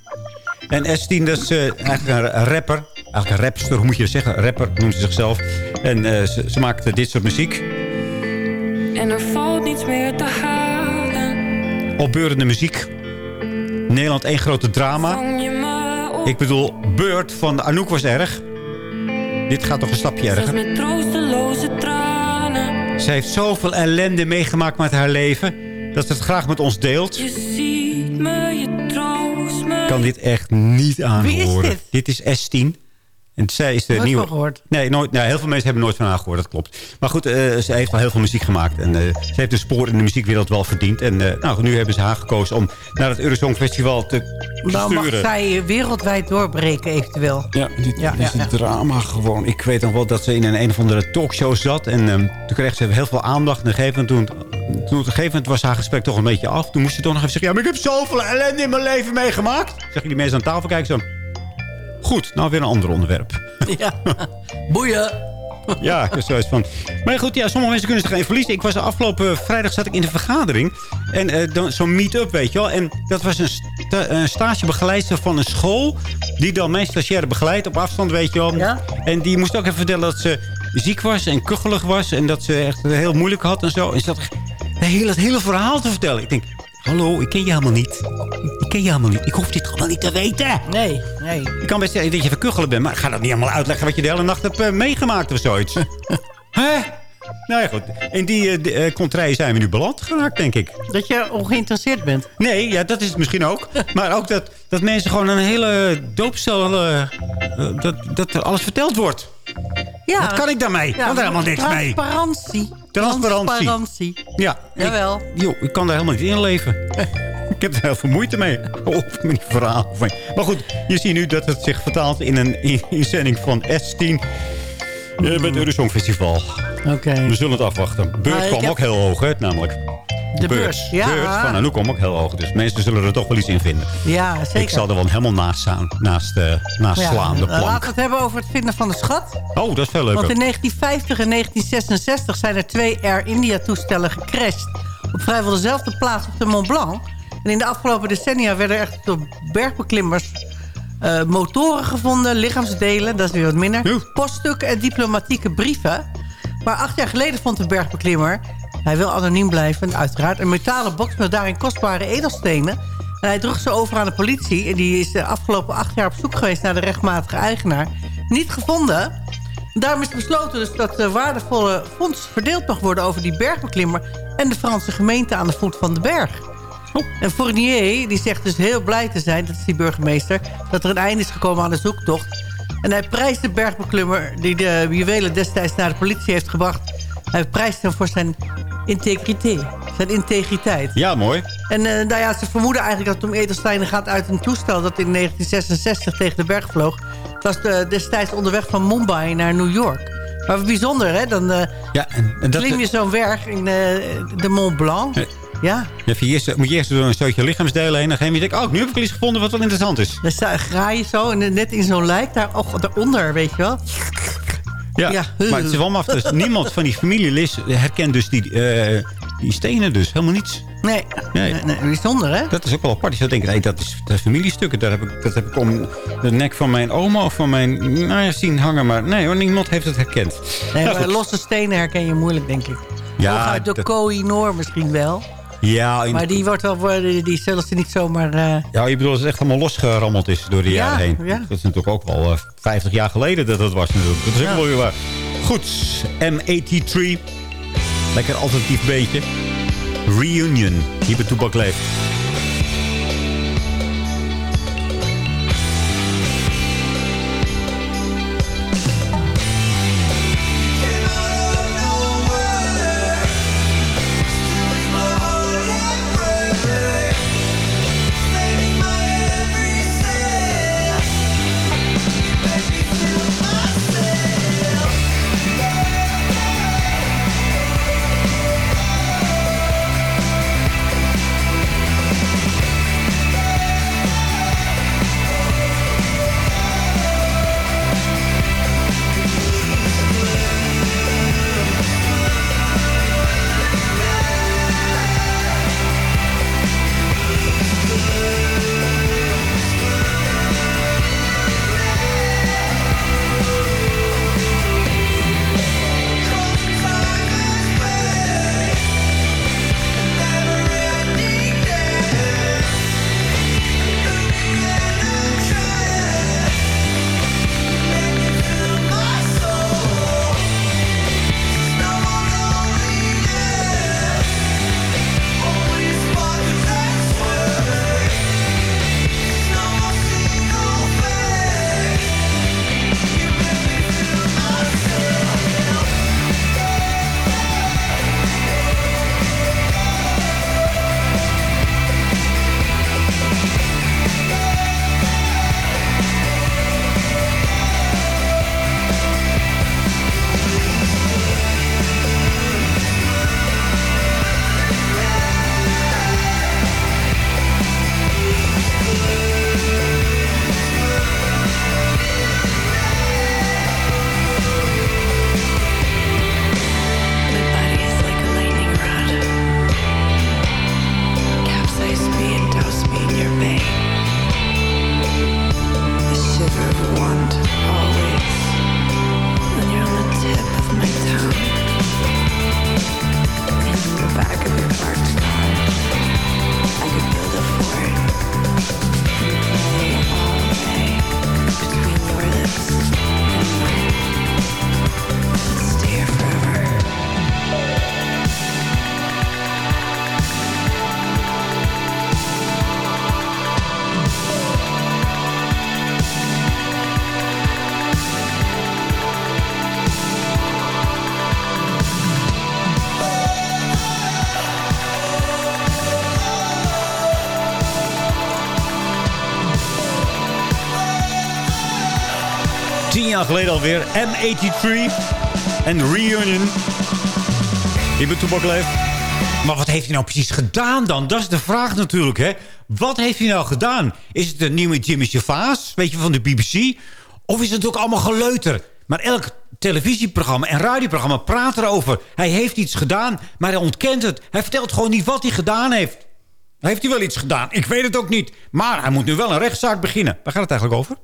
S7: En S10 dat is eh, eigenlijk een rapper. Eigenlijk een rapster, hoe moet je dat zeggen? Rapper noemt ze zichzelf. En eh, ze, ze maakt eh, dit soort muziek.
S14: En er valt niets meer te halen.
S7: Opbeurende muziek. Nederland één grote drama. Ik bedoel, Beurt van Anouk was erg. Dit gaat toch een stapje erger.
S14: met troosteloze tranen.
S7: Zij heeft zoveel ellende meegemaakt met haar leven... dat ze het graag met ons deelt.
S14: Je ziet me, je troost me.
S7: Ik kan dit echt niet aanhoren.
S5: Wie is dit?
S7: Dit is S10. En zij is de
S5: Nooit
S7: nieuwe...
S5: van gehoord.
S7: Nee, nooit, nou, heel veel mensen hebben nooit van haar gehoord, dat klopt. Maar goed, eh, ze heeft al heel veel muziek gemaakt. En eh, ze heeft een spoor in de muziekwereld wel verdiend. En eh, nou, nu hebben ze haar gekozen om naar het Eurosong Festival te
S5: Dan mag
S7: sturen.
S5: zij wereldwijd doorbreken eventueel.
S7: Ja, dit
S5: Ja,
S7: is
S5: ja,
S7: een drama gewoon. Ik weet nog wel dat ze in een, een of andere talkshow zat. En ehm, toen kreeg ze heel veel aandacht. En op een gegeven moment, toen, toen op een gegeven moment was haar gesprek toch een beetje af. Toen moest ze toch nog even zeggen... Ja, maar ik heb zoveel ellende in mijn leven meegemaakt. Zeggen die mensen aan tafel kijken zo... Goed, nou weer een ander onderwerp.
S5: Ja. Boeien.
S7: Ja, ik was zoiets van... Maar goed, ja, sommige mensen kunnen zich geen verliezen. Ik was de afgelopen vrijdag zat ik in de vergadering. En eh, dan zo'n meet-up, weet je wel. En dat was een, sta een stagebegeleidster van een school... die dan mijn stagiaire begeleidt op afstand, weet je wel.
S5: Ja?
S7: En die moest ook even vertellen dat ze ziek was en kuchelig was... en dat ze echt heel moeilijk had en zo. En ze echt het hele, het hele verhaal te vertellen. Ik denk, hallo, ik ken je helemaal niet. Ik ken je helemaal niet. Ik hoef dit gewoon niet te weten.
S5: Nee, nee.
S7: Ik kan best zeggen dat je verkuchelen bent... maar ik ga dat niet helemaal uitleggen wat je de hele nacht hebt eh, meegemaakt of zoiets. Hè? Nou ja, goed. In die contraille zijn we nu beland geraakt, denk ik.
S5: Dat je ongeïnteresseerd bent.
S7: Nee, ja, dat is het misschien ook. Maar ook dat, dat mensen gewoon een hele doopsel... eh, dat, dat er alles verteld wordt.
S5: Ja.
S7: Wat kan ik daarmee? Ik kan er helemaal niks mee.
S5: Transparantie.
S7: Transparantie.
S5: Transparantie.
S7: Ja.
S5: Jawel.
S7: Ik, joh, ik kan daar helemaal niet in leven. ik heb er heel veel moeite mee. Met die verhaal. van- Maar goed, je ziet nu dat het zich vertaalt in een in- inzending van S10... eh, bij het Eurosong Festival.
S5: Oké.
S7: We zullen het afwachten. Beurt
S5: Maar ik
S7: kwam
S5: heb-
S7: ook heel hoog, hè, namelijk.
S5: De beurs, ja.
S7: Beurt van Anouk kwam ook heel hoog. Dus mensen zullen er toch wel iets in vinden.
S5: Ja, zeker.
S7: Ik zal er wel helemaal naast staan. Naast, eh, naast
S5: Ja,
S7: slaan, de
S5: Laten we het hebben over het vinden van de schat.
S7: Oh, dat is veel leuker.
S5: Want in 1950 en 1966 zijn er twee Air India-toestellen gecrashed... op vrijwel dezelfde plaats op de Mont Blanc. En in de afgelopen decennia werden echt door bergbeklimmers... eh, motoren gevonden, lichaamsdelen, dat is weer wat minder... poststukken en diplomatieke brieven. Maar acht jaar geleden vond de bergbeklimmer... hij wil anoniem blijven, uiteraard... een metalen box met daarin kostbare edelstenen... En hij droeg ze over aan de politie. En die is de afgelopen acht jaar op zoek geweest naar de rechtmatige eigenaar. Niet gevonden. Daarom is besloten dus dat de waardevolle fonds verdeeld mag worden... over die bergbeklimmer en de Franse gemeente aan de voet van de berg. En Fournier die zegt dus heel blij te zijn, dat is die burgemeester... dat er een einde is gekomen aan de zoektocht. En hij prijst de bergbeklimmer die de juwelen destijds naar de politie heeft gebracht. Hij prijst hem voor zijn integriteit. Zijn integriteit.
S7: Ja, mooi.
S5: En eh, nou ja, ze vermoeden eigenlijk dat het om edelstenen gaat uit een toestel... dat in 1966 tegen de berg vloog. Het was de, destijds onderweg van Mumbai naar New York. Maar bijzonder, hè? Dan eh,
S7: Ja, en, en dat,
S5: klim je zo'n berg in eh, de Mont Blanc. Ja,
S7: eerst, moet je eerst door een stootje lichaamsdelen heen. Dan ga je denken, oh, nu heb ik iets gevonden wat wel interessant is.
S5: dan ga je zo en net in zo'n lijk, daar, oh, daaronder, weet je wel.
S7: Ja,
S5: Ja.
S7: maar het is wel maf. Dus niemand van die familielid herkent dus die, eh, die stenen dus. Helemaal niets.
S5: Nee,
S7: Nee.
S5: nee, nee, bijzonder, hè?
S7: Dat is ook wel apart. Je zou denken, hey, dat is dat is familiestukken. Dat heb, ik, dat heb ik om de nek van mijn oma of van mijn... Nou ja, zien hangen. Maar nee hoor, niemand heeft het herkend.
S5: Nee,
S7: Nou,
S5: losse stenen herken je moeilijk, denk ik.
S7: Ja,
S5: Hooguit de
S7: dat-
S5: Koh-i-Noor misschien wel.
S7: Ja, in-
S5: Maar die, wordt wel, worden- die zullen ze niet zomaar... eh,
S7: ja, je bedoelt dat het echt allemaal losgerammeld is door de
S5: Ja,
S7: jaren heen.
S5: ja.
S7: Dat is natuurlijk ook wel eh, 50 jaar geleden dat dat was. natuurlijk. Dat is ook
S5: Ja.
S7: wel weer waar. Goed, M83. Lekker alternatief beetje. Reunion. Hier bij Toebak leeft. Geleden alweer. M83 en Reunion. Die bij Toebak leeft. Maar wat heeft hij nou precies gedaan dan? Dat is de vraag natuurlijk, hè. Wat heeft hij nou gedaan? Is het een nieuwe Jimmy Gervais, weet je, van de BBC? Of is het ook allemaal geleuter? Maar elk televisieprogramma en radioprogramma praat erover. Hij heeft iets gedaan, maar hij ontkent het. Hij vertelt gewoon niet wat hij gedaan heeft. Heeft hij wel iets gedaan? Ik weet het ook niet. Maar hij moet nu wel een rechtszaak beginnen. Waar gaat het eigenlijk over?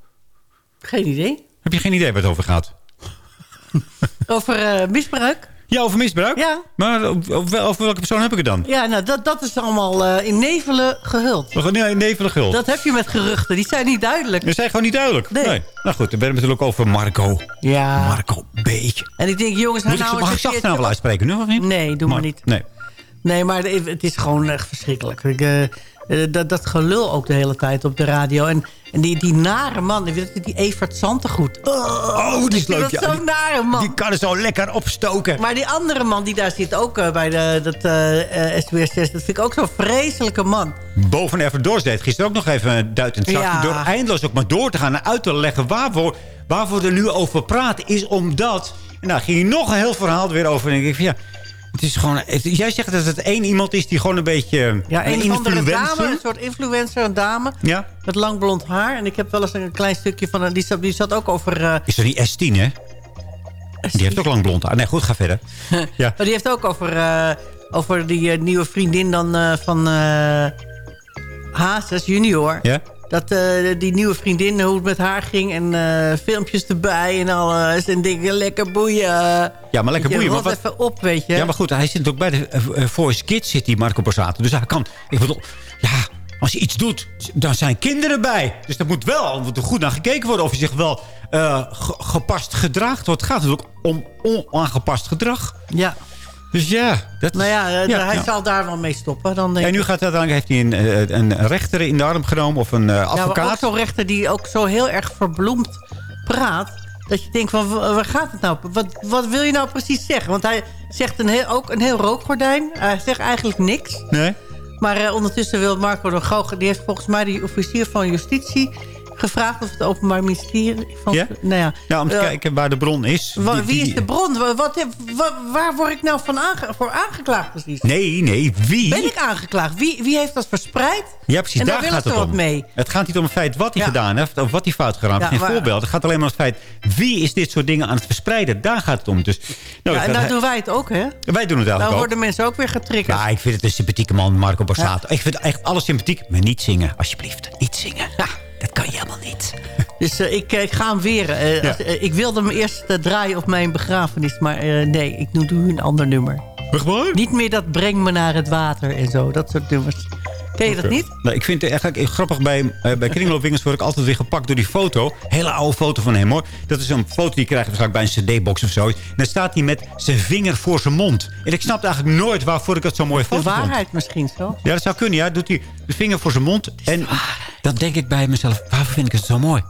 S5: Geen idee.
S7: Heb je geen idee waar het over gaat?
S5: Over eh, misbruik?
S7: Ja, over misbruik?
S5: Ja.
S7: Maar over, over welke persoon heb ik het dan?
S5: Ja, nou, dat, dat is allemaal eh, in nevelen gehuld.
S7: Nee, nevelen gehuld.
S5: Dat heb je met geruchten. Die zijn niet duidelijk.
S7: Die zijn gewoon niet duidelijk.
S5: Nee.
S7: Nou goed, dan hebben we het natuurlijk over Marco.
S5: Ja.
S7: Marco B.
S5: En ik denk, jongens...
S7: Moet ik,
S5: nou
S7: mag ik zacht nou wel uitspreken nu of niet?
S5: Nee, doe maar, niet.
S7: Nee.
S5: Nee, maar het is gewoon echt verschrikkelijk. Ik, eh, eh, dat, dat gelul ook de hele tijd op de radio. En, en die, die nare man, die, die Evert Zantegoed.
S7: Oh, die is leuk.
S5: Dat is
S7: ja.
S5: zo'n
S7: Die-
S5: nare man.
S7: Die kan er zo lekker opstoken.
S5: Maar die andere man die daar zit ook eh, bij de, dat eh SBS 6... dat vind ik ook zo'n vreselijke man.
S7: Boven Even Doors deed gisteren ook nog even een duit in het zakje.
S5: Ja.
S7: Door eindeloos ook maar door te gaan en uit te leggen waarvoor, waarvoor er nu over praten. Is omdat... En nou ging hij nog een heel verhaal er weer over. En ik van ja... Het is gewoon, het- jij zegt dat het één iemand is die gewoon een beetje...
S5: Ja, een, of andere
S7: influencer-
S5: dame, een soort influencer, een dame...
S7: Ja.
S5: met lang blond haar. En ik heb wel eens een klein stukje van... een- Die zat, die zat ook over... eh,
S7: Is dat niet S10, hè? Die heeft ook lang blond haar. Nee, goed, ga verder. Ja.
S5: Maar die heeft ook over, eh, over die eh, nieuwe vriendin dan eh, van eh Hazes junior.
S7: Ja?
S5: Dat eh, die nieuwe vriendin, hoe het met haar ging. En eh, filmpjes erbij en alles. En dingen, lekker boeien.
S7: Ja, maar lekker
S5: je,
S7: boeien. Maar wat,
S5: even op, weet je.
S7: Ja, maar goed, hij zit ook bij de eh, eh, Voice Kids, zit die Marco Borsato. Dus hij kan, ik bedoel, ja, als je iets doet, dan zijn kinderen bij. Dus dat moet wel moet er goed naar gekeken worden of je zich wel eh, ge- gepast gedraagt. Want het gaat natuurlijk om onaangepast gedrag.
S5: Ja.
S7: Dus ja, dat
S5: Nou ja, eh,
S7: Ja,
S5: hij
S7: ja.
S5: zal daar wel mee stoppen. Dan denk
S7: En nu gaat uiteindelijk heeft hij een, eh, een rechter in de arm genomen of een eh,
S5: Ja, ook
S7: advocaat.
S5: zo'n rechter die ook zo heel erg verbloemd praat. Dat je denkt van, wa- waar gaat het nou? Wat, wat wil je nou precies zeggen? Want hij zegt een heel, ook een heel rookgordijn. Hij zegt eigenlijk niks.
S7: Nee?
S5: Maar ondertussen wil Marco de Gooch... die heeft volgens mij de officier van justitie gevraagd... of het openbaar ministerie... Van,
S7: Ja?
S5: Nou ja,
S7: Ja, om te
S5: eh,
S7: kijken waar de bron is.
S5: wa-
S7: Die-
S5: wie is de bron? Wa- Wat, waar word ik nou van aange- voor aangeklaagd precies?
S7: Nee, nee, wie?
S5: Ben ik aangeklaagd? Wie, wie heeft dat verspreid?
S7: Ja, precies,
S5: En daar
S7: daar gaat het
S5: wat
S7: om.
S5: mee.
S7: Het gaat niet om het feit wat hij
S5: Ja.
S7: gedaan heeft... of wat hij fout gedaan heeft.
S5: Ja,
S7: Geen voorbeeld. Het gaat alleen maar om het feit... wie is dit soort dingen aan het verspreiden? Daar gaat het om. Dus, nou,
S5: Ja, en nou doen wij het ook, hè?
S7: wij doen het eigenlijk
S5: Nou
S7: ook.
S5: worden mensen ook weer getriggerd.
S7: Ja, ik vind het een sympathieke man, Marco Borsato. Ik vind echt alles sympathiek. Maar niet zingen, alsjeblieft. Niet zingen. Dat kan je helemaal niet.
S5: Dus eh, ik, eh, ik ga hem weer. eh,
S7: Ja.
S5: als- ik wilde hem eerst draaien op mijn begrafenis. Maar eh, nee, ik doe, doe een ander nummer. Niet meer dat breng me naar het water en zo. Dat soort nummers. Ken je dat niet?
S7: Nou, ik vind het eigenlijk grappig. Bij, eh, bij Kringloopwingens word ik altijd weer gepakt door die foto. Hele oude foto van hem hoor. Dat is een foto die je krijgt waarschijnlijk bij een cd-box of zo. En dan staat hij met zijn vinger voor zijn mond. En ik snap eigenlijk nooit waarvoor ik dat zo'n mooie
S5: De
S7: foto vond.
S5: waarheid misschien zo.
S7: Ja, dat zou kunnen. Ja, doet hij de vinger voor zijn mond. En dan denk ik bij mezelf, waarvoor vind ik het zo mooi?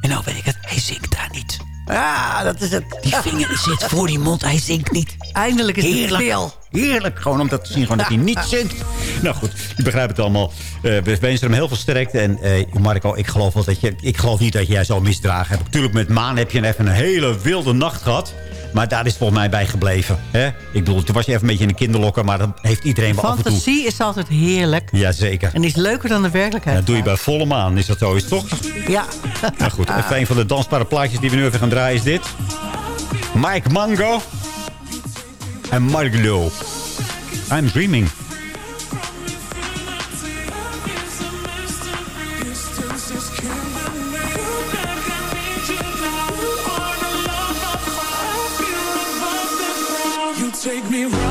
S7: En nou weet ik het, hij zingt daar niet.
S5: Ja, dat is het.
S7: Die vinger zit voor die mond, hij zingt niet.
S5: Eindelijk is het
S7: Heerlijk.
S5: stil.
S7: Heerlijk, gewoon om dat te zien, gewoon dat hij niet zingt. Nou goed, je begrijpt het allemaal. Eh, we wensen hem heel veel sterkte. En eh, Marco, ik geloof, wel dat je, ik geloof niet dat jij zo misdragen hebt. Natuurlijk, met Maan heb je even een hele wilde nacht gehad. Maar daar is het volgens mij bij gebleven. Hè? Ik bedoel, toen was je even een beetje in de kinderlokker. Maar dat heeft iedereen wel af en toe.
S5: Fantasie is altijd heerlijk.
S7: Jazeker.
S5: En is leuker dan de werkelijkheid.
S7: Dat doe je bij volle maan, is dat zo? Is toch?
S5: Ja.
S7: Nou goed, even een van de dansbare plaatjes die we nu even gaan draaien is dit. Mike Mango. En Marglo. I'm dreaming.
S14: Take me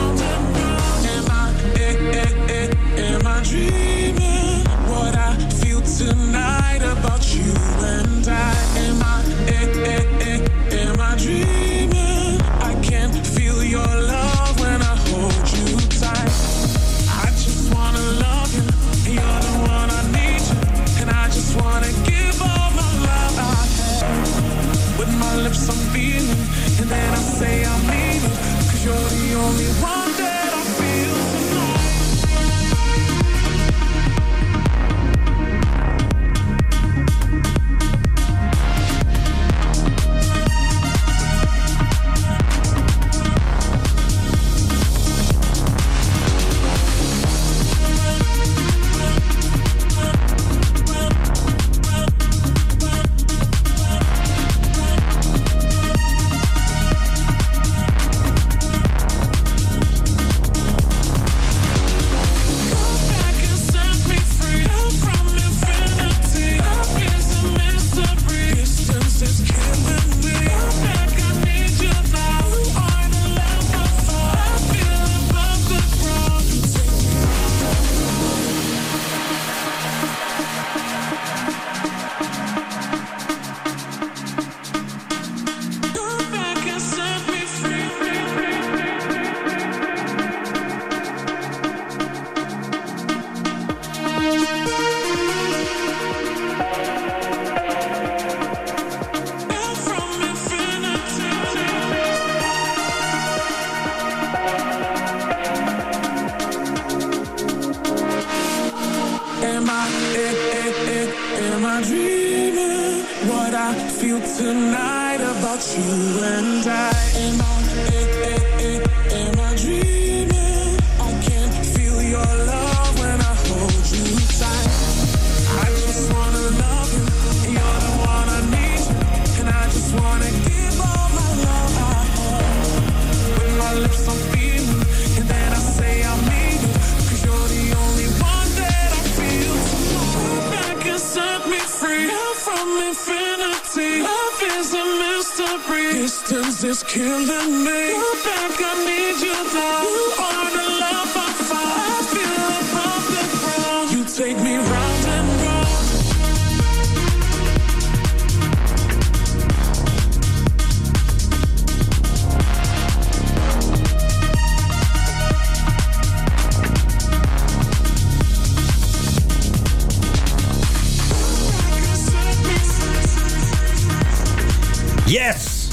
S7: Yes!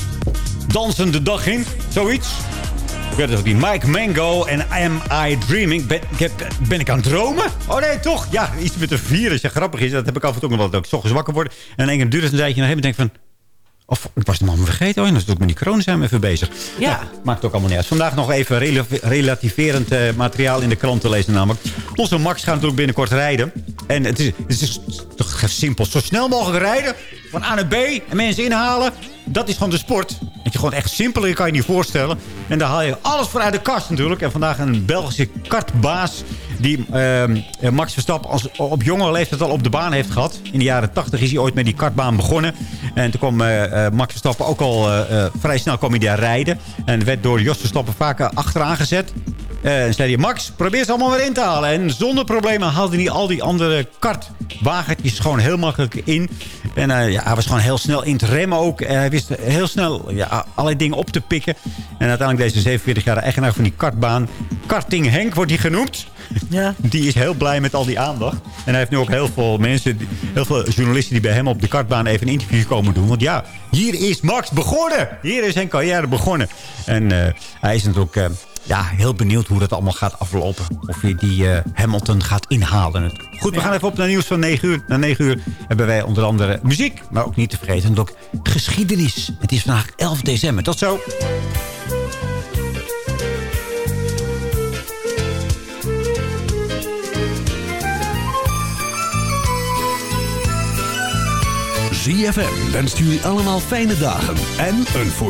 S7: Dansen de dag in, zoiets. Ik weet het ook niet. Mike Mango en Am I Dreaming? Ben, ik heb- ben ik aan het dromen? Oh nee, toch? Ja, iets met een virus. Ja, grappig is, dat heb ik af en toe nog wel. Dat ik ochtends wakker word. En keer duurt het een tijdje. En dan denk ik van... Of ik was de man vergeten. Oh, en dan is het ook met die corona zijn we even bezig. Ja. maakt ook allemaal niet uit. Vandaag nog even rela- relativerend eh, materiaal in de krant te lezen namelijk. Onze Max gaat natuurlijk binnenkort rijden. En het is, het is toch simpel. Zo snel mogelijk rijden. Van A naar B. En mensen inhalen. Dat is gewoon de sport. Dat je gewoon echt simpeler kan je niet voorstellen. En daar haal je alles voor uit de kast natuurlijk. En vandaag een Belgische kartbaas die ehm, eh, Max Verstappen als, op jonge leeftijd al op de baan heeft gehad. In de jaren 80 is hij ooit met die kartbaan begonnen. En toen kwam eh, eh, Max Verstappen ook al vrij snel kwam hij daar rijden. En werd door Jos Verstappen vaak achteraan gezet. Eh, en zei hij, Max, probeer ze allemaal weer in te halen. En zonder problemen haalde hij al die andere kartwagentjes gewoon heel makkelijk in. En eh, ja, hij was gewoon heel snel in het remmen ook. En hij wist heel snel ja, allerlei dingen op te pikken. En uiteindelijk deze 47-jarige eigenaar van die kartbaan... Karting Henk wordt hij genoemd.
S5: Ja.
S7: Die is heel blij met al die aandacht. En hij heeft nu ook heel veel mensen, heel veel journalisten die bij hem op de kartbaan even een interview komen doen. Want ja, hier is Max begonnen. Hier is zijn carrière begonnen. En eh, hij is natuurlijk eh, ja, heel benieuwd hoe dat allemaal gaat aflopen. Of hij die eh, Hamilton gaat inhalen. Goed, we gaan even op naar nieuws van 9 uur. Na 9 uur hebben wij onder andere muziek. Maar ook niet te vergeten, ook geschiedenis. Het is vandaag 11 december. Tot zo.
S1: ZFM wenst jullie allemaal fijne dagen en een voorspoedig